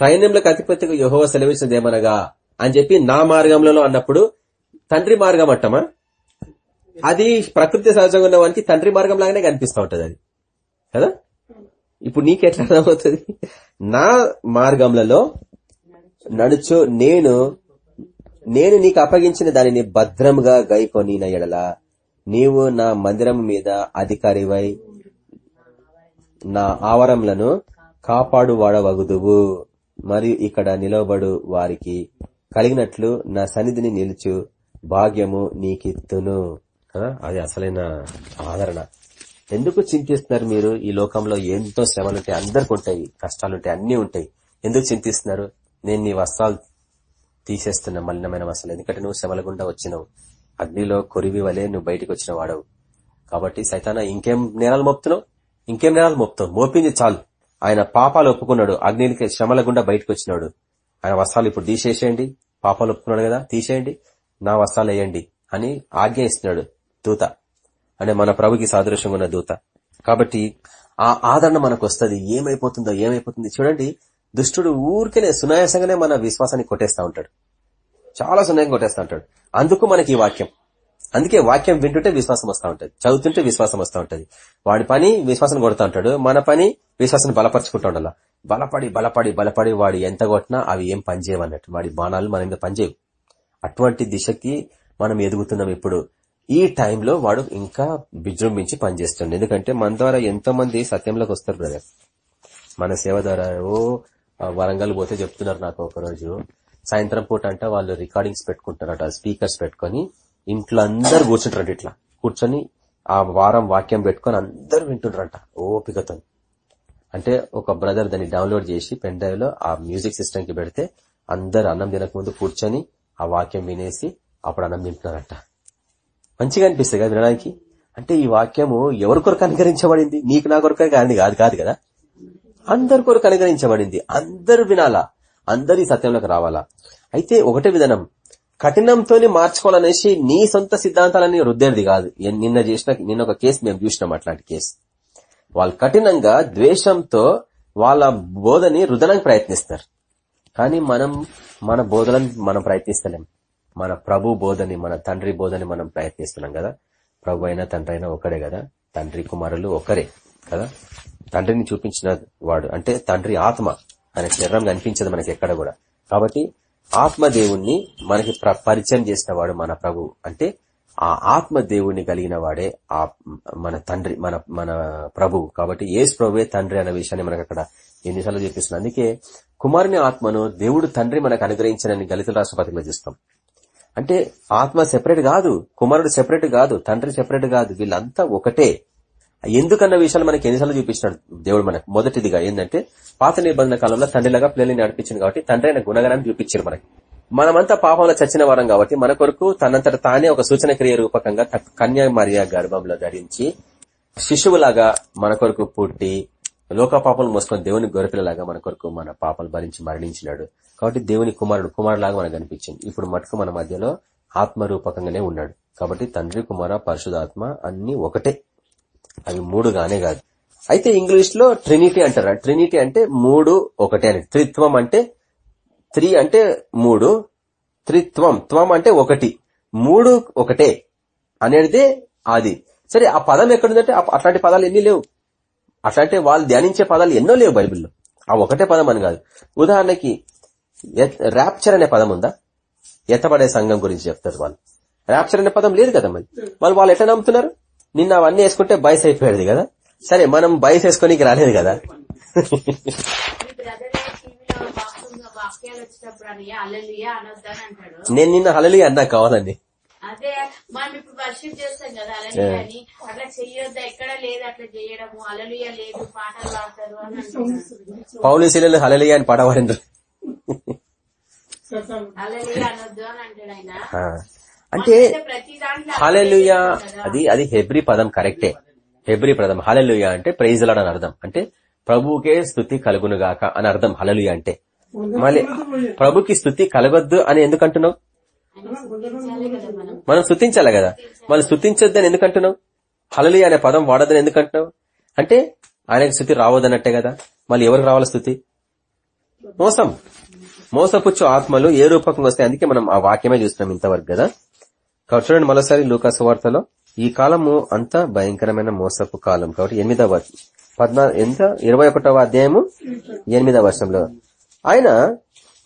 సైన్యంలోకి అతిపతిగా యహోవ సెలవిచ్చినది ఏమనగా? అని చెప్పి నా మార్గంలో అన్నప్పుడు తండ్రి మార్గం అంటమా? అది ప్రకృతి సహజంగా ఉన్న వానికి తండ్రి మార్గం లాగానే కనిపిస్తూ ఉంటది అది. కదా? ఇప్పుడు నీకెట్లా అర్థమవుతుంది? నా మార్గంలలో నడుచు నేను నేను నీకు అప్పగించిన దానిని భద్రంగా గైకొని ఎడల. నీవు నా మందిరం మీద అధికారివై నా ఆవరంలను కాపాడు వాడవగుదువు మరియు ఇక్కడ నిలవబడు వారికి కలిగినట్లు నా సన్నిధిని నిలుచు భాగ్యము నీకిత్తును. అది అసలైన ఆదరణ. ఎందుకు చింతిస్తున్నారు మీరు? ఈ లోకంలో ఎంతో శ్రమలుంటాయి అందరికి ఉంటాయి కష్టాలుంటాయి అన్ని ఉంటాయి. ఎందుకు చింతిస్తున్నారు? నేను నీ వస్త్రాలు తీసేస్తున్న మలినమైన వస్త్రాలు ఎందుకంటే నువ్వు శ్రమల గుండా వచ్చినావు. అగ్నిలో కొరివి వలె నువ్వు బయటికి వచ్చిన వాడవు. కాబట్టి సైతాన ఇంకేం నేరాలు మోపుతున్నావు? ఇంకేం నేరాలు మోపుతావు? మోపింది చాలు. ఆయన పాపాలు ఒప్పుకున్నాడు. అగ్నికి శ్రమల గుండా బయటకు వచ్చినాడు. ఆయన వస్త్రాలు ఇప్పుడు తీసేసేయండి. పాపాలు ఒప్పుకున్నాడు కదా? తీసేయండి. నా వస్త్రాలు వేయండి అని ఆజ్ఞ ఇస్తున్నాడు దూత. అంటే మన ప్రభుకి సాదృశ్యంగా ఉన్న దూత. కాబట్టి ఆ ఆదరణ మనకు వస్తుంది. ఏమైపోతుందో ఏమైపోతుంది? చూడండి. దుష్టుడు ఊరికేనే సునాయాసంగానే మన విశ్వాసాన్ని కొట్టేస్తా ఉంటాడు. చాలా సునాయంగా కొట్టేస్తా ఉంటాడు. అందుకు మనకి ఈ వాక్యం. అందుకే వాక్యం వింటుంటే విశ్వాసం వస్తూ ఉంటుంది. చదువుతుంటే విశ్వాసం వస్తూ ఉంటుంది. వాడి పని విశ్వాసం కొడుతూ ఉంటాడు. మన పని విశ్వాసాన్ని బలపరుచుకుంటా ఉండాల. బలపడి బలపడి బలపడి వాడు ఎంత కొట్టినా అవి ఏం పనిచేయవన్నట్టు వాడి బాణాలు మన మీద పనిచేయవు అటువంటి దిశకి మనం ఎదుగుతున్నాం ఇప్పుడు. ఈ టైంలో వాడు ఇంకా విజృంభించి పనిచేస్తుండే ఎందుకంటే మన ద్వారా ఎంతో మంది సత్యంలోకి వస్తారు బ్రదర్. మన సేవ ద్వారా ఓ వరంగల్ పోతే చెప్తున్నారు నాకు ఒకరోజు. సాయంత్రం పూట అంట వాళ్ళు రికార్డింగ్స్ పెట్టుకుంటారట స్పీకర్స్ పెట్టుకొని ఇంట్లో అందరు కూర్చుంటారట ఇట్లా. కూర్చొని ఆ వారం వాక్యం పెట్టుకొని అందరు వింటుంటారంట ఓపికతో. అంటే ఒక బ్రదర్ దాన్ని డౌన్లోడ్ చేసి పెన్ డ్రైవ్లో ఆ మ్యూజిక్ సిస్టమ్కి పెడితే అందరు అన్నం తినక ముందు కూర్చొని ఆ వాక్యం వినేసి అప్పుడు అన్నం తింటున్నారంట. మంచిగా అనిపిస్తుంది కదా వినడానికి. అంటే ఈ వాక్యము ఎవరి కొరకు అనుకరించబడింది? నీకు నా కొరకే కానీ కాదు కాదు కదా. అందరి కొరకు అనుగ్రహించబడింది. అందరు వినాలా? అందరి సత్యంలోకి రావాలా? అయితే ఒకటే విధానం. కఠినంతోనే మార్చుకోవాలనేసి నీ సొంత సిద్ధాంతాలని రుద్దేది కాదు. నిన్న చేసిన నిన్న ఒక కేసు మేము చూసినాం అట్లాంటి కేసు. వాళ్ళు కఠినంగా ద్వేషంతో వాళ్ళ బోధని రుదడానికి ప్రయత్నిస్తారు. కానీ మనం మన బోధలను మనం ప్రయత్నిస్తలేం. మన ప్రభు బోధని మన తండ్రి బోధని మనం ప్రయత్నిస్తున్నాం కదా. ప్రభు అయినా తండ్రి అయినా ఒకడే కదా. తండ్రి కుమారులు ఒకరే కదా. తండ్రిని చూపించిన వాడు. అంటే తండ్రి ఆత్మ. ఆయన శరీరం కనిపించదు మనకి ఎక్కడ కూడా. కాబట్టి ఆత్మదేవుణ్ణి మనకి ప్ర- పరిచయం చేసిన వాడు మన ప్రభు. అంటే ఆ ఆత్మ దేవుణ్ణి కలిగిన వాడే ఆ మన తండ్రి మన మన ప్రభు. కాబట్టి ఏసు ప్రభువే తండ్రి అనే విషయాన్ని మనకు అక్కడ ఎన్నిసార్లు చూపిస్తుంది. అందుకే కుమారుని ఆత్మను దేవుడు తండ్రి మనకు అనుగ్రహించనని దళితుల రాష్ట్రపతిలో చూస్తాం. అంటే ఆత్మ సెపరేట్ కాదు కుమారుడు సెపరేట్ కాదు తండ్రి సెపరేట్ కాదు వీళ్ళంతా ఒకటే. ఎందుకన్న విషయాలు మనకి ఎన్నిసార్లు చూపించినాడు దేవుడు మనకు? మొదటిదిగా ఏంటంటే పాత నిబంధన కాలంలో తండ్రిలాగా పిల్లల్ని నడిపించింది కాబట్టి తండ్రి అయిన గుణగణాన్ని చూపించారు మనకి. మనమంతా పాపంలో చచ్చిన వారం కాబట్టి మన కొరకు తనంతట తానే ఒక సూచన క్రియ రూపకంగా త- గర్భంలో ధరించి శిశువులాగా మన కొరకు పుట్టి లోక పాపలు మోసుకొని దేవుని గొరపిల్లలాగా మన కొరకు మన పాపలు భరించి మరణించినాడు. కాబట్టి దేవుని కుమారుడు కుమారులాగా మనకు కనిపించింది. ఇప్పుడు మటుకు మన మధ్యలో ఆత్మ రూపకంగానే ఉన్నాడు. కాబట్టి తండ్రి కుమార పరిశుధాత్మ అన్ని ఒకటే. అవి మూడు గానే కాదు. అయితే ఇంగ్లీష్లో ట్రినిటీ అంటారు. ట్రినిటీ అంటే మూడు ఒకటే అని. త్రిత్వం అంటే త్రీ అంటే మూడు త్రిత్వం. త్వం అంటే ఒకటి. మూడు ఒకటే అనేది అది సరే ఆ పదం ఎక్కడుందంటే అట్లాంటి పదాలు ఎన్ని లేవు? అట్లాంటి వాళ్ళు ధ్యానించే పదాలు ఎన్నో లేవు బైబిల్లో. ఆ ఒకటే పదం అని కాదు. ఉదాహరణకి ర్యాప్చర్ అనే పదం ఉందా? ఎత్తబడే సంఘం గురించి చెప్తారు వాళ్ళు. ర్యాప్చర్ అనే పదం లేదు కదా మరి? వాళ్ళు వాళ్ళు ఎట్లా నమ్ముతున్నారు? నిన్న అవన్నీ వేసుకుంటే బయస్ అయిపోయేది కదా? సరే మనం బయస్ వేసుకోనికి రాలేదు కదా? నేను నిన్న హలలి అన్నా కావాలని అదే మనం ఇప్పుడు వర్షిప్ చేస్తాం కదా అలలియ అని. అట్లా చెయ్యొద్దా ఎక్కడ లేదు అట్లా చేయడము. అలలియ లేదు పాటలు పాడతారు అని అంటున్నారు. పౌలు శీలలు హలలియా అని పాట పాడిండ్రు అలలియ అనొద్దు అని అంటాడు ఆయన. ఆ. అంటే హాలెలుయ అది అది హెబ్రి పదం కరెక్టే. హెబ్రి పదం హాలెలుయా అంటే ప్రైజ్లాడ్ అని అర్థం. అంటే ప్రభుకే స్థుతి కలుగునుగాక అని అర్థం హలలుయ అంటే. మళ్ళీ ప్రభుకి స్థుతి కలగొద్దు అని ఎందుకు అంటున్నావు మనం స్థుతించాలి కదా. మనం స్థుతించొద్దు అని ఎందుకంటున్నావు? హలలుయా అనే పదం వాడద్దని ఎందుకు అంటున్నావు అంటే ఆయనకి స్థుతి రావద్దన్నట్టే కదా. మళ్ళీ ఎవరికి రావాలి స్థుతి? మోసం. మోసపుచ్చు ఆత్మలు ఏ రూపకంగా వస్తాయి? అందుకే మనం ఆ వాక్యమే చూస్తున్నాం ఇంతవరకు కదా. కాబట్టి చూడండి మరోసారి లూకాసు వార్తలో ఈ కాలము అంతా భయంకరమైన మోసపు కాలం. కాబట్టి ఎనిమిదవ పద్నా ఎంత? ఇరవై ఒకటవ అధ్యాయము ఎనిమిదవ వర్షంలో ఆయన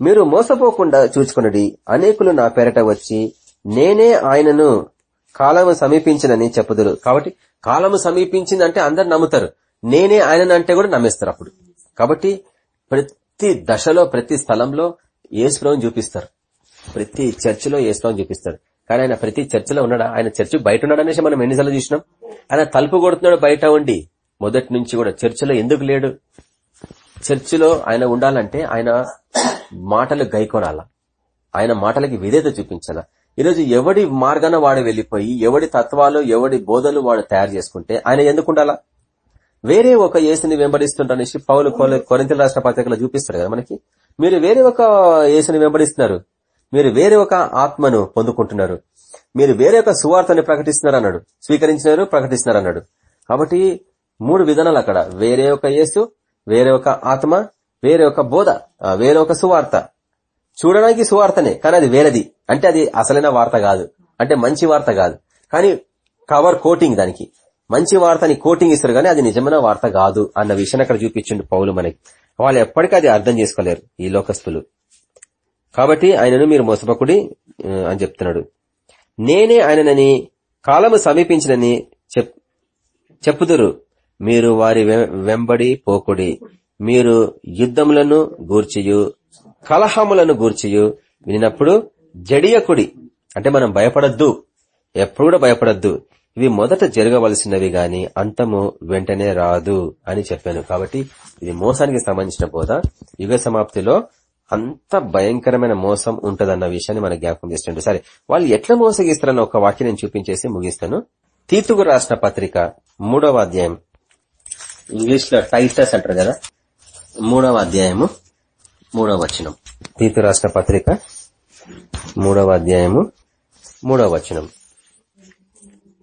మీరు మోసపోకుండా చూచుకున్నది అనేకులు నా పేరట వచ్చి నేనే ఆయనను కాలము సమీపించినని చెప్పుదురు. కాబట్టి కాలము సమీపించింది అంటే అందరు నమ్ముతారు. నేనే ఆయనను అంటే కూడా నమ్మేస్తారు అప్పుడు. కాబట్టి ప్రతి దశలో ప్రతి స్థలంలో ఏసుప్రభుని చూపిస్తారు. ప్రతి చర్చిలో ఏసుప్రభుని చూపిస్తారు. కానీ ఆయన ప్రతి చర్చిలో ఉన్నాడా? ఆయన చర్చి బయట ఉన్నాడు అనేసి మనం ఎన్నిసార్లు చూసినాం. ఆయన తలుపు కొడుతున్నాడు బయట ఉండి. మొదటి నుంచి కూడా చర్చిలో ఎందుకు లేడు? చర్చిలో ఆయన ఉండాలంటే ఆయన మాటలు గైకొనాల. ఆయన మాటలకి విధేత చూపించాల. ఈరోజు ఎవడి మార్గాన వాడు వెళ్ళిపోయి ఎవడి తత్వాలు ఎవడి బోధలు వాడు తయారు చేసుకుంటే ఆయన ఎందుకు ఉండాలా? వేరే ఒక యేసుని వెంబడిస్తుంటారనేసి పౌలు కొరింతలు రాష్ట్ర పత్రికలో చూపిస్తారు కదా మనకి. మీరు వేరే ఒక యేసుని వెంబడిస్తున్నారు. మీరు వేరే ఒక ఆత్మను పొందుకుంటున్నారు. మీరు వేరే ఒక సువార్తని ప్రకటిస్తున్నారు అన్నాడు స్వీకరించినారు ప్రకటిస్తున్నారు అన్నాడు కాబట్టి మూడు విధానాలు అక్కడ. వేరే ఒక యేసు వేరే ఒక ఆత్మ వేరే ఒక బోధ వేరే ఒక సువార్త. చూడడానికి సువార్తనే కానీ అది వేరేది. అంటే అది అసలైన వార్త కాదు. అంటే మంచి వార్త కాదు. కానీ కవర్ కోటింగ్ దానికి. మంచి వార్తని కోటింగ్ ఇస్తారు కానీ అది నిజమైన వార్త కాదు అన్న విషయాన్ని అక్కడ చూపించిండు పౌలు మనకి. వాళ్ళు ఎప్పటికీ అది అర్థం చేసుకోలేరు ఈ లోకస్తులు. కాబట్టి ఆయనను మీరు మోసపకుడి అని చెప్తున్నాడు. నేనే ఆయనని కాలము సమీపించినని చెప్ చెప్పుదురు. మీరు వారి వెంబడి పోకుడి. మీరు యుద్ధములను గూర్చియు కలహములను గూర్చియు వినినప్పుడు జడియకుడి. అంటే మనం భయపడద్దు. ఎప్పుడు కూడా భయపడద్దు. ఇవి మొదట జరగవలసినవి గాని అంతము వెంటనే రాదు అని చెప్పాను. కాబట్టి ఇది మోసానికి సంబంధించిన బోధ. యుగ సమాప్తిలో అంత భయంకరమైన మోసం ఉంటదన్న విషయాన్ని మనం జ్ఞాపకం చేస్తుండే సరే వాళ్ళు ఎట్లా మోసగిస్తారన్న ఒక వాక్యం నేను చూపించేసి ముగిస్తాను. తీతుకు రాసిన పత్రిక మూడవ అధ్యాయం. ఇంగ్లీష్లో టైటస్ అంటారు కదా? మూడవ అధ్యాయము మూడవ వచనం. తీతు రాసిన పత్రిక మూడవ అధ్యాయము మూడవ వచనం.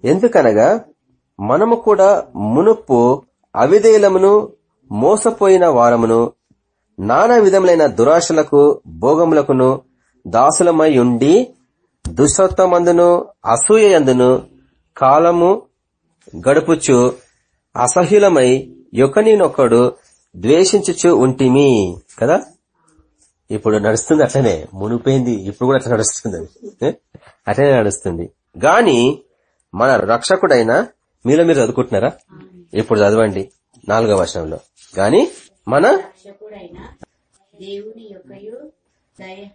ఎందుకనగా మనము కూడా మునుపు అవిధేయులమును మోసపోయిన వారమును నానా విధములైన దురాశలకు భోగములకును దాసులమై ఉండి దుష్టత్వమందును అసూయందును కాలము గడుపుచు అసహ్యులమై యొకనినొక్కడు ద్వేషించుచు ఉంటిమి కదా? ఇప్పుడు నడుస్తుంది అట్లనే మునిపోయింది ఇప్పుడు కూడా అట్లా నడుస్తుంది అట్లనే నడుస్తుంది. గాని మన రక్షకుడైన మీలో మీరు చదువుకుంటున్నారా? ఇప్పుడు చదవండి నాలుగవ వర్షంలో గాని మన దేవుని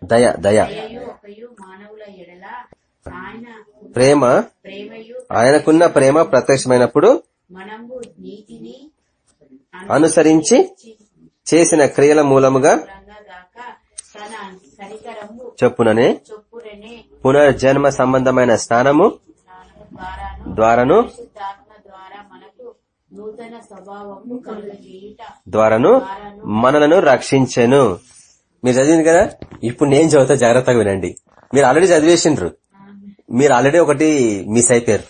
దయ దయ ప్రేమ ఆయనకున్న ప్రేమ ప్రత్యక్షమైనప్పుడు అనుసరించి చేసిన క్రియల మూలముగా చొప్పుననే పునర్జన్మ సంబంధమైన స్నానము ద్వారాను ద్వారాను పరిశుద్ధాత్మ ద్వారా మనకు నూతన స్వభావము కలుగజేయుట ద్వారాను మనలను రక్షించెను. మీరు చదివింది కదా? ఇప్పుడు నేను చదువుతా జాగ్రత్తగా వినండి. మీరు ఆల్రెడీ చదివేసిండ్రు. మీరు ఆల్రెడీ ఒకటి మిస్ అయిపోయారు.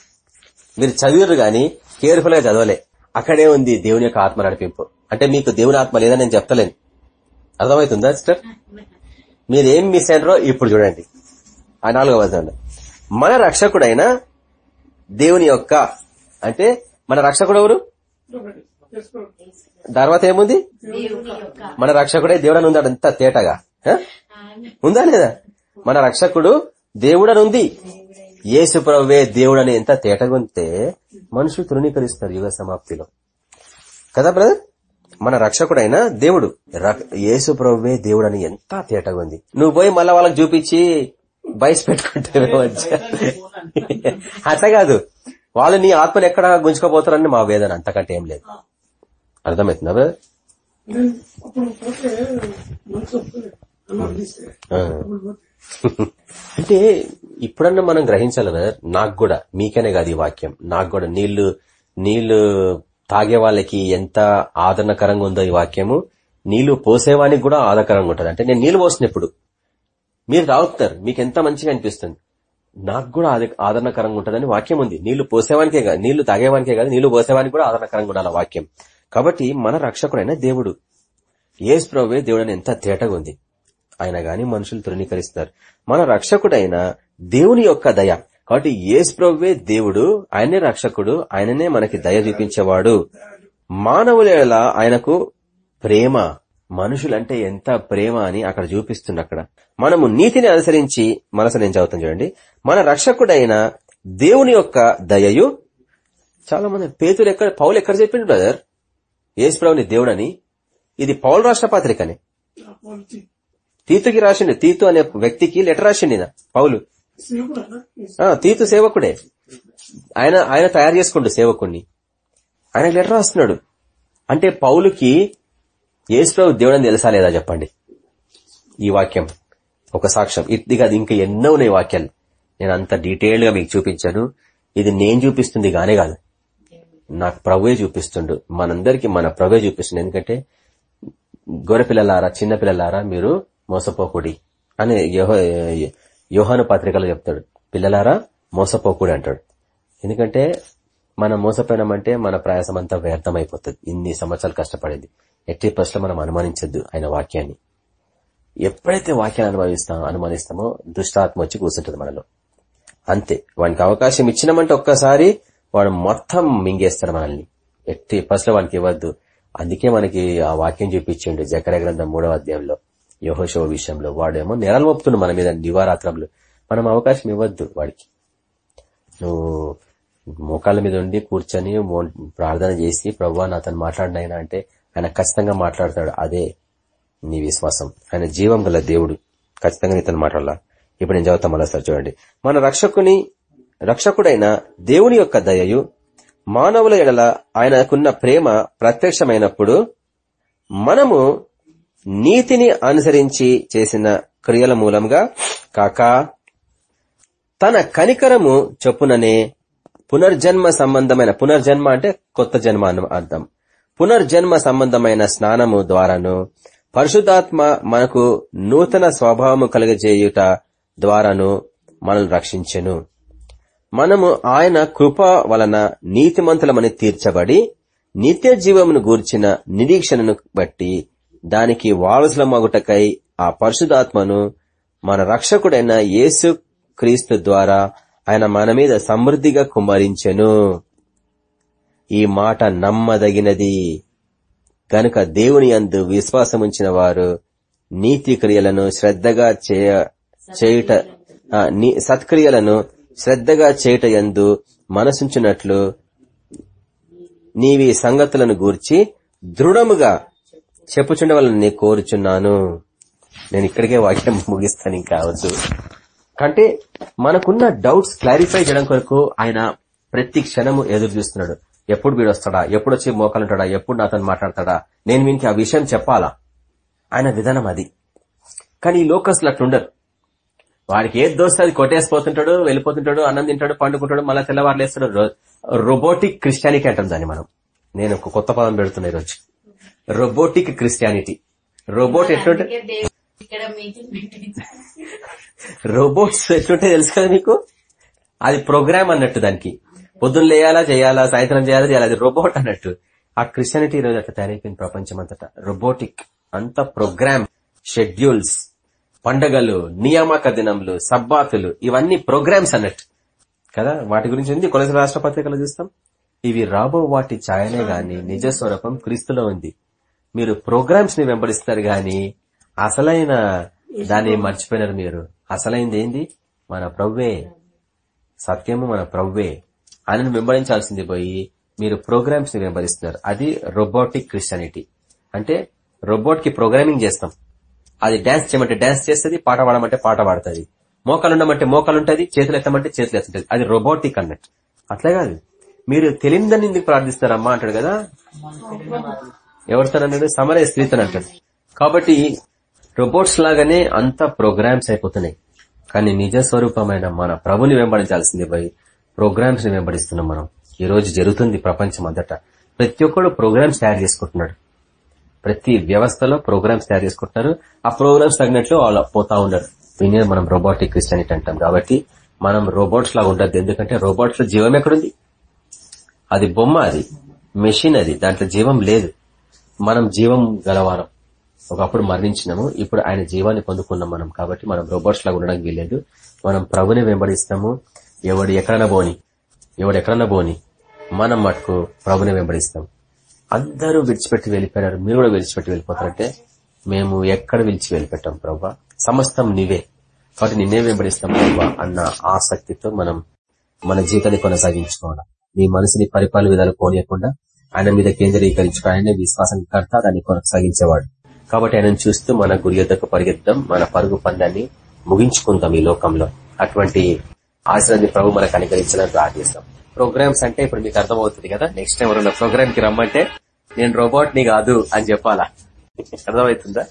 మీరు చదివారు గాని కేర్ఫుల్గా చదవలే. అక్కడే ఉంది దేవుని యొక్క ఆత్మ నడిపింపు. అంటే మీకు దేవుని ఆత్మ లేదని నేను చెప్తలేను. అర్థమవుతుందా సిస్టర్ మీరు ఏం మిస్ అయినరో ఇప్పుడు చూడండి. ఆ నాలుగవ వచనంలో. మన రక్షకుడైన దేవుని యొక్క అంటే మన రక్షకుడు ఎవరు? తర్వాత ఏముంది? మన రక్షకుడే దేవుడని ఉందాడు అంత తేటగా ఆ? ఉందా లేదా? మన రక్షకుడు దేవుడని ఉంది. యేసు ప్రభువే దేవుడని ఎంత తేటగా ఉంటే మనుషులు తృణీకరిస్తారు యుగ సమాప్తిలో. కదా బ్రదర్ మన రక్షకుడైన దేవుడు ర- యేసు ప్రభువే దేవుడని ఎంత తేటగా ఉంది. నువ్వు పోయి మళ్ళా వాళ్ళకి చూపించి బయస్ పెట్టుకుంటే అట్లా కాదు. వాళ్ళు నీ ఆత్మను ఎక్కడ గుంజుకోపోతారని మా వేదన. అంతకంటే ఏం లేదు. అర్థమవుతుందా అంటే ఇప్పుడన్నా మనం గ్రహించాలి బ్రదర్ నాకు కూడా మీకనే కాదు ఈ వాక్యం. నాకు కూడా నీళ్ళు నీళ్ళు తాగే వాళ్ళకి ఎంత ఆదరణకరంగా ఉందో ఈ వాక్యము. నీళ్ళు పోసేవానికి కూడా ఆదరణకరంగా ఉంటది. అంటే నేను నీళ్ళు పోసినప్పుడు మీరు తాగుతున్నారు మీకు ఎంత మంచిగా అనిపిస్తుంది. నాకు కూడా ఆద- ఆదరణకరంగా ఉంటుందని వాక్యం ఉంది. నీళ్ళు పోసేవానికే కాదు నీళ్ళు తాగేవానికే కాదు నీళ్ళు పోసేవానికి కూడా ఆదరణకరంగా ఉండాలి వాక్యం. కాబట్టి మన రక్షకుడైన దేవుడు ఏసు ప్రభువే దేవుడని ఎంత తేటగా ఉంది. ఆయన గాని మనుషులు తృణీకరిస్తారు. మన రక్షకుడైన దేవుని యొక్క దయ. కాబట్టి ఏసు ప్రభువే దేవుడు ఆయనే రక్షకుడు ఆయననే మనకి దయ చూపించేవాడు. మానవుల ఆయనకు ప్రేమ మనుషులంటే ఎంత ప్రేమ అని అక్కడ చూపిస్తుంది అక్కడ. మనము నీతిని అనుసరించి మనసు నేను చదువుతాను చూడండి. మన రక్షకుడైన దేవుని యొక్క దయయు చాలా మంది పేతులు ఎక్కడ పౌలు ఎక్కడ చెప్పిండు బ్రదర్? యేసుప్రభుని దేవుడని. ఇది పౌలు రాష్ట్ర పత్రికనే. తీతుకి రాసిండు తీతు అనే వ్యక్తికి లెటర్ రాసిండు పౌలు. తీతు సేవకుడే. ఆయన ఆయన తయారు చేసుకోండు సేవకుణ్ణి. ఆయన లెటర్ రాస్తున్నాడు. అంటే పౌలుకి యేసుప్రభు దేవుడని తెలుసా లేదా చెప్పండి? ఈ వాక్యం ఒక సాక్ష్యం. ఇది కాదు ఇంకా ఎన్నో ఉన్నాయి వాక్యాలు. నేను అంత డీటెయిల్డ్గా మీకు చూపించాను. ఇది నేను చూపిస్తుంది గానే కాదు. నాకు ప్రభువే చూపిస్తుండు. మనందరికి మన ప్రభువే చూపిస్తుంది. ఎందుకంటే గొర్రెపిల్లలారా చిన్న పిల్లలారా మీరు మోసపోకూడి అని యోహాను పత్రికలో చెప్తాడు. పిల్లలారా మోసపోకూడి అంటాడు. ఎందుకంటే మనం మోసపోయినామంటే మన ప్రయాసం అంతా వ్యర్థమైపోతుంది. ఇన్ని సంవత్సరాలు కష్టపడింది. ఎట్టి ప్రశ్నలో మనం అనుమానించద్దు ఆయన వాక్యాన్ని. ఎప్పుడైతే వాక్యాన్ని అనుభవిస్తాం అనుమానిస్తామో దుష్టాత్మ వచ్చి కూర్చుంటుంది మనలో. అంతే. వానికి అవకాశం ఇచ్చినామంటే ఒక్కసారి వాడు మొత్తం మింగేస్తారు మనల్ని. ఎట్టి ఫస్ట్ వానికి ఇవ్వద్దు. అందుకే మనకి ఆ వాక్యం చూపించిండు జకర గ్రంథం మూడవ అధ్యాయంలో యహోశవ విషయంలో. వాడేమో నెరలు మోపుతుండు మన మీద దివారాత్రంలో. మనం అవకాశం ఇవ్వద్దు వాడికి. నువ్వు మోకాళ్ళ మీద ఉండి కూర్చొని ప్రార్థన చేసి ప్రభు అతను మాట్లాడినైనా అంటే ఆయన ఖచ్చితంగా మాట్లాడతాడు. అదే నీ విశ్వాసం. ఆయన జీవం గల దేవుడు. ఖచ్చితంగా నీతను మాట్లాడాల? ఇప్పుడు నేను చదువుతా మళ్ళీ సార్ చూడండి. మన రక్షకుని రక్షకుడైన దేవుని యొక్క దయయు మానవుల ఎడల ఆయనకున్న ప్రేమ ప్రత్యక్షమైనప్పుడు మనము నీతిని అనుసరించి చేసిన క్రియల మూలంగా కాక తన కనికరము చొప్పుననే పునర్జన్మ సంబంధమైన పునర్జన్మ అంటే కొత్త జన్మ అర్థం. పునర్జన్మ సంబంధమైన స్నానము ద్వారాను పరిశుద్ధాత్మ మనకు నూతన స్వభావము కలుగజేయుట ద్వారాను మనల్ని రక్షించెను. మనము ఆయన కృప వలన నీతిమంతులమని తీర్చబడి నిత్య జీవమును గూర్చిన నిరీక్షణను బట్టి దానికి వారసుల మగుటకై ఆ పరిశుధాత్మను మన రక్షకుడైన యేసు క్రీస్తు ద్వారా ఆయన మన మీద సమృద్ధిగా కుమ్మరించెను. ఈ మాట నమ్మదగినది. కనుక దేవుని యందు విశ్వాసముంచిన వారు నీతి క్రియలను శ్రద్ధగా చేయ చేయుట నీ- సత్క్రియలను శ్రద్ధగా చేయుట ఎందు మనసుంచినట్లు నీవి సంగతులను గూర్చి దృఢముగా చెప్పుచుండవాలని కోరుచున్నాను. నేను ఇక్కడికే వాక్యం ముగిస్తాను ఇంకా అవద్దు మనకున్న డౌట్స్ క్లారిఫై చేయడం కొరకు ఆయన ప్రతి క్షణము ఎదురు చూస్తున్నాడు ఎప్పుడు వీడు వస్తాడా ఎప్పుడు వచ్చి మోకాలుంటాడా ఎప్పుడు నాతో మాట్లాడతాడా? నేను వీనికి ఆ విషయం చెప్పాలా? ఆయన విధానం అది. కానీ ఈ లోకస్లు అట్లుండరు. వాడికి ఏది దోస్తే అది కొట్టేసిపోతుంటాడు వెళ్ళిపోతుంటాడు అన్నం తింటాడు పండుకుంటాడు మళ్ళీ తెల్లవారులేస్తాడు. రోబోటిక్ క్రిస్టియానిటీ అంటాం దాన్ని మనం. నేను ఒక కొత్త పదం పెడుతున్నా ఈరోజు. రోబోటిక్ క్రిస్టియానిటీ రోబోట్ ఎట్లుంటే రోబోట్స్ ఎట్లుంటే తెలుసు కదా మీకు? అది ప్రోగ్రామ్ అన్నట్టు దానికి. పొద్దున్న లేయాలా చేయాలా సాయంత్రం చేయాలా చేయాలి అది రోబోట్ అన్నట్టు. ఆ క్రిస్టియానిటీ ఈరోజు అట్లా తయారైపోయింది ప్రపంచం అంతటా రోబోటిక్ అంత ప్రోగ్రామ్ షెడ్యూల్స్ పండగలు నియామక దినములు సబ్బాతులు ఇవన్నీ ప్రోగ్రామ్స్ అన్నట్టు. కదా? వాటి గురించి ఉంది కొలసి రాష్ట్ర పత్రికలు చూస్తాం. ఇవి రాబో వాటి ఛాయనే గాని నిజ స్వరూపం క్రీస్తులో ఉంది. మీరు ప్రోగ్రామ్స్ని వెంబడిస్తారు గాని అసలైన దాన్ని మర్చిపోయినారు మీరు. అసలైంది ఏంది? మన ప్రవ్వే. సత్యము మన ప్రవ్వే. ఆయనను వెంబడించాల్సింది పోయి మీరు ప్రోగ్రామ్స్ని వెంబడిస్తున్నారు. అది రోబోటిక్ క్రిస్టియానిటీ అంటే రోబోట్కి ప్రోగ్రామింగ్ చేస్తాం. అది డాన్స్ చేయమంటే డాన్స్ చేస్తుంది పాట పాడమంటే పాట పాడుతుంది. మోకాలు ఉండమంటే మోకాలు ఉంటుంది చేతులు ఎత్తమంటే చేతులు ఎత్తుంటది అది రోబోటిక్ అన్నట్టు. అట్లా కాదు. మీరు తెలియదని ఎందుకు ప్రార్థిస్తున్నారమ్మా అంటాడు కదా? ఎవరితో సమరే సమరయ స్త్రీతో అంటాడు. కాబట్టి రోబోట్స్ లాగానే అంత ప్రోగ్రామ్స్ అయిపోతున్నాయి. కానీ నిజ స్వరూపమైన మన ప్రభుని వెంబడించాల్సింది పోయి ప్రోగ్రామ్స్ని వెంబడిస్తున్నాం మనం. ఈ రోజు జరుగుతుంది ప్రపంచం అంతటా. ప్రతి ఒక్కడు ప్రోగ్రామ్స్ తయారు చేసుకుంటున్నాడు. ప్రతి వ్యవస్థలో ప్రోగ్రామ్స్ తయారు చేసుకుంటున్నారు. ఆ ప్రోగ్రామ్స్ తగినట్లు వాళ్ళు పోతా ఉన్నారు. దీన్ని మనం రోబోటిక్ క్రిస్టియానిటీ అంటాం. కాబట్టి మనం రోబోట్స్ లాగా ఉండద్దు. ఎందుకంటే రోబోట్స్లో జీవం ఎక్కడుంది? అది బొమ్మ అది. మెషిన్ అది. దాంట్లో జీవం లేదు. మనం జీవం గలవారం. ఒకప్పుడు మరణించినాము. ఇప్పుడు ఆయన జీవాన్ని పొందుకున్నాం మనం. కాబట్టి మనం రోబోట్స్ లాగా ఉండడానికి వీలేదు మనం ప్రభుని వెంబడిస్తాము. ఎవడు ఎక్కడన్నా పోని ఎవడు ఎక్కడన్నా పోని మనం మటుకు ప్రభుని వెంబడిస్తాం. అందరూ విడిచిపెట్టి వెళ్ళిపోయారు మీరు కూడా విడిచిపెట్టి వెళ్ళిపోతారంటే మేము ఎక్కడ విడిచి వెళ్ళిపెట్టాం ప్రభా? సమస్తం నీవే. కాబట్టి నిన్నే వెంబడిస్తాం ప్రభా అన్న ఆసక్తితో మనం మన జీవితాన్ని కొనసాగించుకోవాలి? మీ మనసుని పరిపాలన విధాలు పోనీయకుండా ఆయన మీద కేంద్రీకరించుకో ఆయనే విశ్వాసం కర్త దాన్ని కొనసాగించేవాడు. కాబట్టి ఆయనను చూస్తూ మన గురి యొద్దకు పరిగెత్తాం మన పరుగు పందాన్ని ముగించుకుందాం ఈ లోకంలో. అటువంటి ఆశ్రయాన్ని ప్రభు మనకు అనుగ్రహించాలని ప్రార్థిస్తాం. ప్రోగ్రామ్స్ అంటే ఇప్పుడు మీకు అర్థమవుతుంది కదా? నెక్స్ట్ టైం ఎవరైనా ప్రోగ్రామ్కి రమ్మంటే నేను రోబోట్ని కాదు అని చెప్పాలా? అర్థమవుతుందా?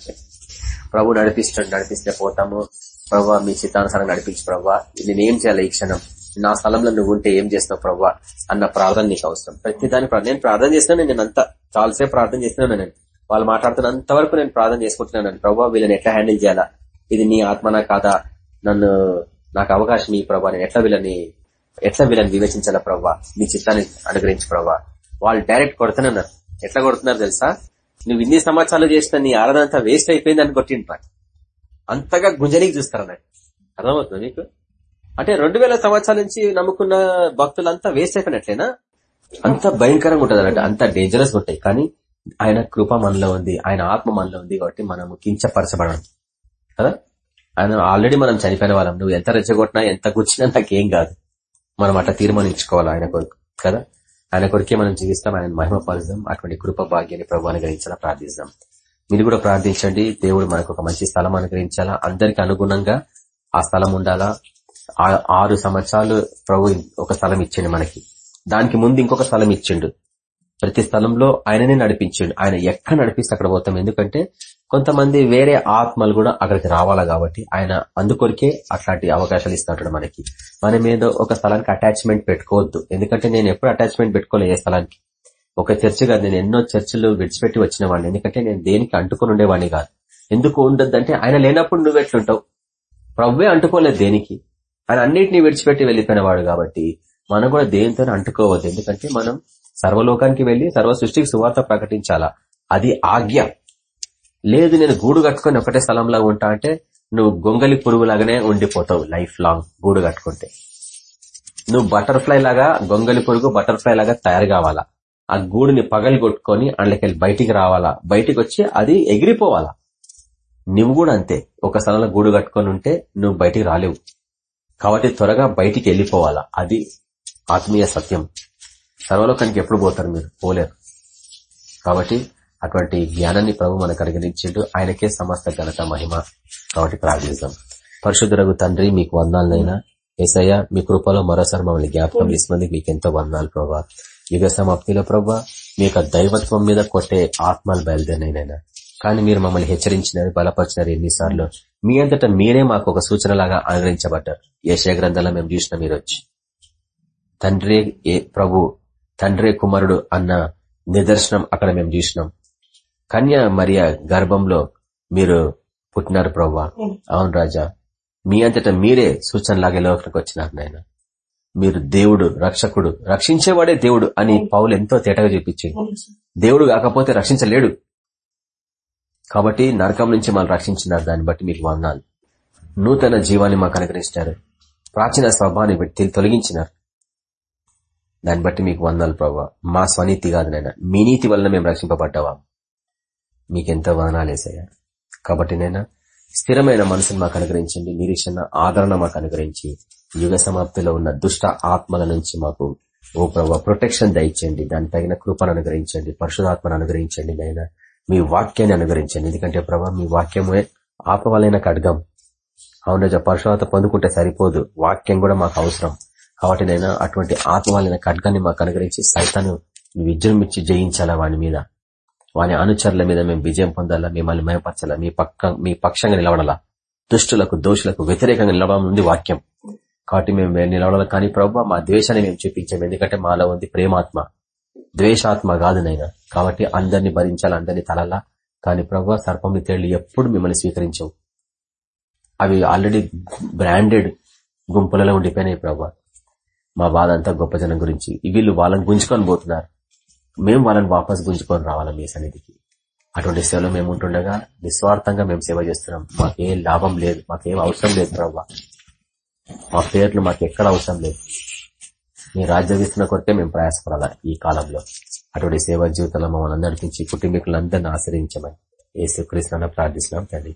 ప్రభు నడిపిస్తాడు నడిపిస్తే పోతాము. ప్రభు మీ చిత్తానుసారం నడిపించు ప్రభు. నేనేం చేయాలి ఈ క్షణం? నా స్థలంలో నువ్వు ఉంటే ఏం చేస్తావు ప్రభు? అన్న ప్రార్థన నీకు అవసరం. ప్రతి దాని నేను ప్రార్థన చేసినా నేను అంత చాలాసేపు ప్రార్థన చేస్తున్నాను నేను. వాళ్ళు మాట్లాడుతున్నంత వరకు నేను ప్రార్థన చేసుకుంటున్నాను ప్రభావ వీళ్ళని ఎట్లా హ్యాండిల్ చేయాలా? ఇది నీ ఆత్మనా కాదా? నన్ను నాకు అవకాశం ఈ ప్రభా. నేను ఎట్లా వీళ్ళని ఎట్లా వీళ్ళని వివేచించాలా ప్రభావ నీ చిత్తాన్ని అనుగ్రహించి ప్రభావ వాళ్ళు డైరెక్ట్ కొడుతున్నారు ఎట్లా కొడుతున్నారు తెలుసా? నువ్వు ఇన్ని సంవత్సరాలు చేసిన నీ ఆరాధన అంతా వేస్ట్ అయిపోయింది అని కొట్టింటారు అంతగా గుంజనీకి చూస్తారు అన్నట్టు అర్థమవుతుంది నీకు? అంటే రెండు వేల సంవత్సరాల నుంచి నమ్ముకున్న భక్తులంతా వేస్ట్ అయిపోయినట్లేనా? అంత భయంకరంగా ఉంటుంది అన్నట్టు. అంత డేంజరస్ ఉంటాయి. కానీ ఆయన కృప మనలో ఉంది. ఆయన ఆత్మ మనలో ఉంది కాబట్టి మనం కించపరచబడం కదా? ఆయన ఆల్రెడీ మనం చనిపోయిన వాళ్ళం. నువ్వు ఎంత రెచ్చగొట్టినా ఎంత కూర్చున్నా నాకేం కాదు. మనం అట్లా తీర్మానించుకోవాలి ఆయన కొరకు కదా? ఆయన కొరికే మనం జీవిస్తాం ఆయన మహిమపరుద్దాం అటువంటి కృప భాగ్యాన్ని ప్రభావాన్ని గ్రహించాలా ప్రార్థిస్తాం. మీరు కూడా ప్రార్థించండి. దేవుడు మనకు ఒక మంచి స్థలం అనుగ్రహించాలా? అందరికి అనుగుణంగా ఆ స్థలం ఉండాలా? ఆరు సంవత్సరాలు ప్రభు ఒక స్థలం ఇచ్చిండు మనకి. దానికి ముందు ఇంకొక స్థలం ఇచ్చిండు. ప్రతి స్థలంలో ఆయననే నడిపించండి. ఆయన ఎక్కడ నడిపిస్తే అక్కడ పోతాం. ఎందుకంటే కొంతమంది వేరే ఆత్మలు కూడా అక్కడికి రావాలా కాబట్టి ఆయన అందుకొరికే అట్లాంటి అవకాశాలు ఇస్తుంటాడు మనకి. మనం ఏదో ఒక స్థలానికి అటాచ్మెంట్ పెట్టుకోవద్దు. ఎందుకంటే నేను ఎప్పుడు అటాచ్మెంట్ పెట్టుకోలే ఏ స్థలానికి. ఒక చర్చ్ కాదు. నేను ఎన్నో చర్చలు విడిచిపెట్టి వచ్చిన వాడిని. ఎందుకంటే నేను దేనికి అంటుకుని ఉండేవాడిని కాదు. ఎందుకు ఉండద్దంటే ఆయన లేనప్పుడు నువ్వు ఎట్లుంటావు? ప్రవ్వే అంటుకోలేదు దేనికి? ఆయన అన్నింటినీ విడిచిపెట్టి వెళ్ళిపోయినవాడు కాబట్టి మనం కూడా దేనితో అంటుకోవద్దు. ఎందుకంటే మనం సర్వలోకానికి వెళ్ళి సర్వ సృష్టికి సువార్త ప్రకటించాలా? అది ఆజ్ఞ. లేదు నేను గూడు కట్టుకుని ఒకటే స్థలంలో ఉంటా అంటే నువ్వు గొంగలి పురుగులాగానే ఉండిపోతావు లైఫ్ లాంగ్ గూడు కట్టుకుంటే. నువ్వు బటర్ఫ్లై లాగా గొంగలి పురుగు బటర్ఫ్లై లాగా తయారు కావాలా? ఆ గూడుని పగలు కొట్టుకొని అందులోకి బయటికి రావాలా? బయటికి వచ్చి అది ఎగిరిపోవాలా? నువ్వు కూడా అంతే. ఒక స్థలంలో గూడు కట్టుకొని ఉంటే నువ్వు బయటికి రాలేవు. కాబట్టి త్వరగా బయటికి వెళ్ళిపోవాలా? అది ఆత్మీయ సత్యం. సర్వలోకానికి ఎప్పుడు పోతారు మీరు? పోలేరు. కాబట్టి అటువంటి జ్ఞానాన్ని ప్రభు మనకు అనుగ్రహించిండు. ఆయనకే సమస్త ఘనత మహిమ కాబట్టి ప్రార్థిస్తాం. పరిశుద్ధురగు తండ్రి మీకు వందాలనైనా. ఏసయ్య మీ కృపలో మరోసారి మమ్మల్ని జ్ఞాపకం చేసినందుకు మీకు ఎంతో వందాలు ప్రభా. యుగ సమాప్తిలో ప్రభా మీ యొక్క దైవత్వం మీద కొట్టే ఆత్మలు బయలుదేరినైనా. కానీ మీరు మమ్మల్ని హెచ్చరించినారు బలపరిచినారు ఎన్నిసార్లు. మీ అంతటా మీరే మాకు ఒక సూచన లాగా అనుగ్రహించబడ్డారు. ఏషయ గ్రంథాల మేము చూసిన మీరు వచ్చి. తండ్రి ఏ ప్రభు తండ్రి కుమారుడు అన్న నిదర్శనం అక్కడ మేము చూసినాం. కన్య మరియ గర్భంలో మీరు పుట్టినారు ప్రవ్వా. అవును రాజా. మీ అంతటా మీరే సూచనలాగే లోకానికి వచ్చినారు నాయన. మీరు దేవుడు రక్షకుడు రక్షించేవాడే దేవుడు అని పౌలు ఎంతో తేటగా చూపించి దేవుడు కాకపోతే రక్షించలేడు. కాబట్టి నరకం నుంచి మనం రక్షించినారు. దాన్ని బట్టి మీకు వందాలు నూతన జీవాన్ని మాకు అనుగ్రహించినారు ప్రాచీన స్వభావాన్ని తొలగించినారు. దాన్ని బట్టి మీకు వందాలు ప్రభావ మా స్వనీతి కాదు నైనా మీ నీతి వలన మేము రక్షింపబడ్డావా? మీకెంతో వదనాలేసయ్యా కాబట్టి నైనా స్థిరమైన మనసును మాకు అనుగ్రహించండి. నిరీక్షణ ఆదరణ మాకు అనుగ్రహించి యుగ సమాప్తిలో ఉన్న దుష్ట ఆత్మల నుంచి మాకు ఓ ప్రభావ ప్రొటెక్షన్ దయచండి దాని తగిన కృపను అనుగ్రహించండి. పరిశుధాత్మను అనుగ్రహించండి నైనా మీ వాక్యాన్ని అనుగ్రహించండి. ఎందుకంటే ప్రభా మీ వాక్యమే ఆపవాలైన ఖడ్గం అవునజ నిజ పొందుకుంటే సరిపోదు. వాక్యం కూడా మాకు అవసరం. కాబట్టి నైనా అటువంటి ఆత్మవాళ్ళైన ఖడ్గాన్ని మాకు అనుగ్రహించి సైతాను విజృంభించి జయించాలా వాని మీద? వాని అనుచరుల మీద మేము విజయం పొందాలా? మిమ్మల్ని మేపరచాలా మీ పక్క మీ పక్షంగా నిలబడాలా? దుష్టులకు దోషులకు వ్యతిరేకంగా నిలవడం ఉంది వాక్యం. కాబట్టి మేము నిలబడాలి? కానీ ప్రభావ మా ద్వేషాన్ని మేము చూపించాము ఎందుకంటే మాలో ఉంది ప్రేమాత్మ. ద్వేషాత్మ కాదు నైనా కాబట్టి అందరిని భరించాలి? అందరినీ తలలా? కానీ ప్రభావ సర్పంని తేళ్ళు ఎప్పుడు మిమ్మల్ని స్వీకరించవు. అవి ఆల్రెడీ బ్రాండెడ్ గుంపులలో ఉండిపోయినాయి ప్రభావ మా బాధ అంతా గొప్ప జనం గురించి వీళ్ళు వాళ్ళని గుంజుకొని పోతున్నారు. మేము వాళ్ళని వాపస్ గుంజుకొని రావాలా మీ సన్నిధికి. అటువంటి సేవలో మేము ఉంటుండగా నిస్వార్థంగా మేము సేవ చేస్తున్నాం. మాకేం లాభం లేదు మాకేం అవసరం లేదు ప్రభా మా పేర్లు మాకు ఎక్కడ అవసరం లేదు. మీ రాజ్య విస్తరణ కొరకే మేము ప్రయాసపడాలా ఈ కాలంలో. అటువంటి సేవా జీవితంలో మమ్మల్ని నడిపించి కుటుంబీకులందరినీ ఆశ్రయించమని ఏ సుకరిస్తున్నా ప్రార్థిస్తున్నాం తండ్రి.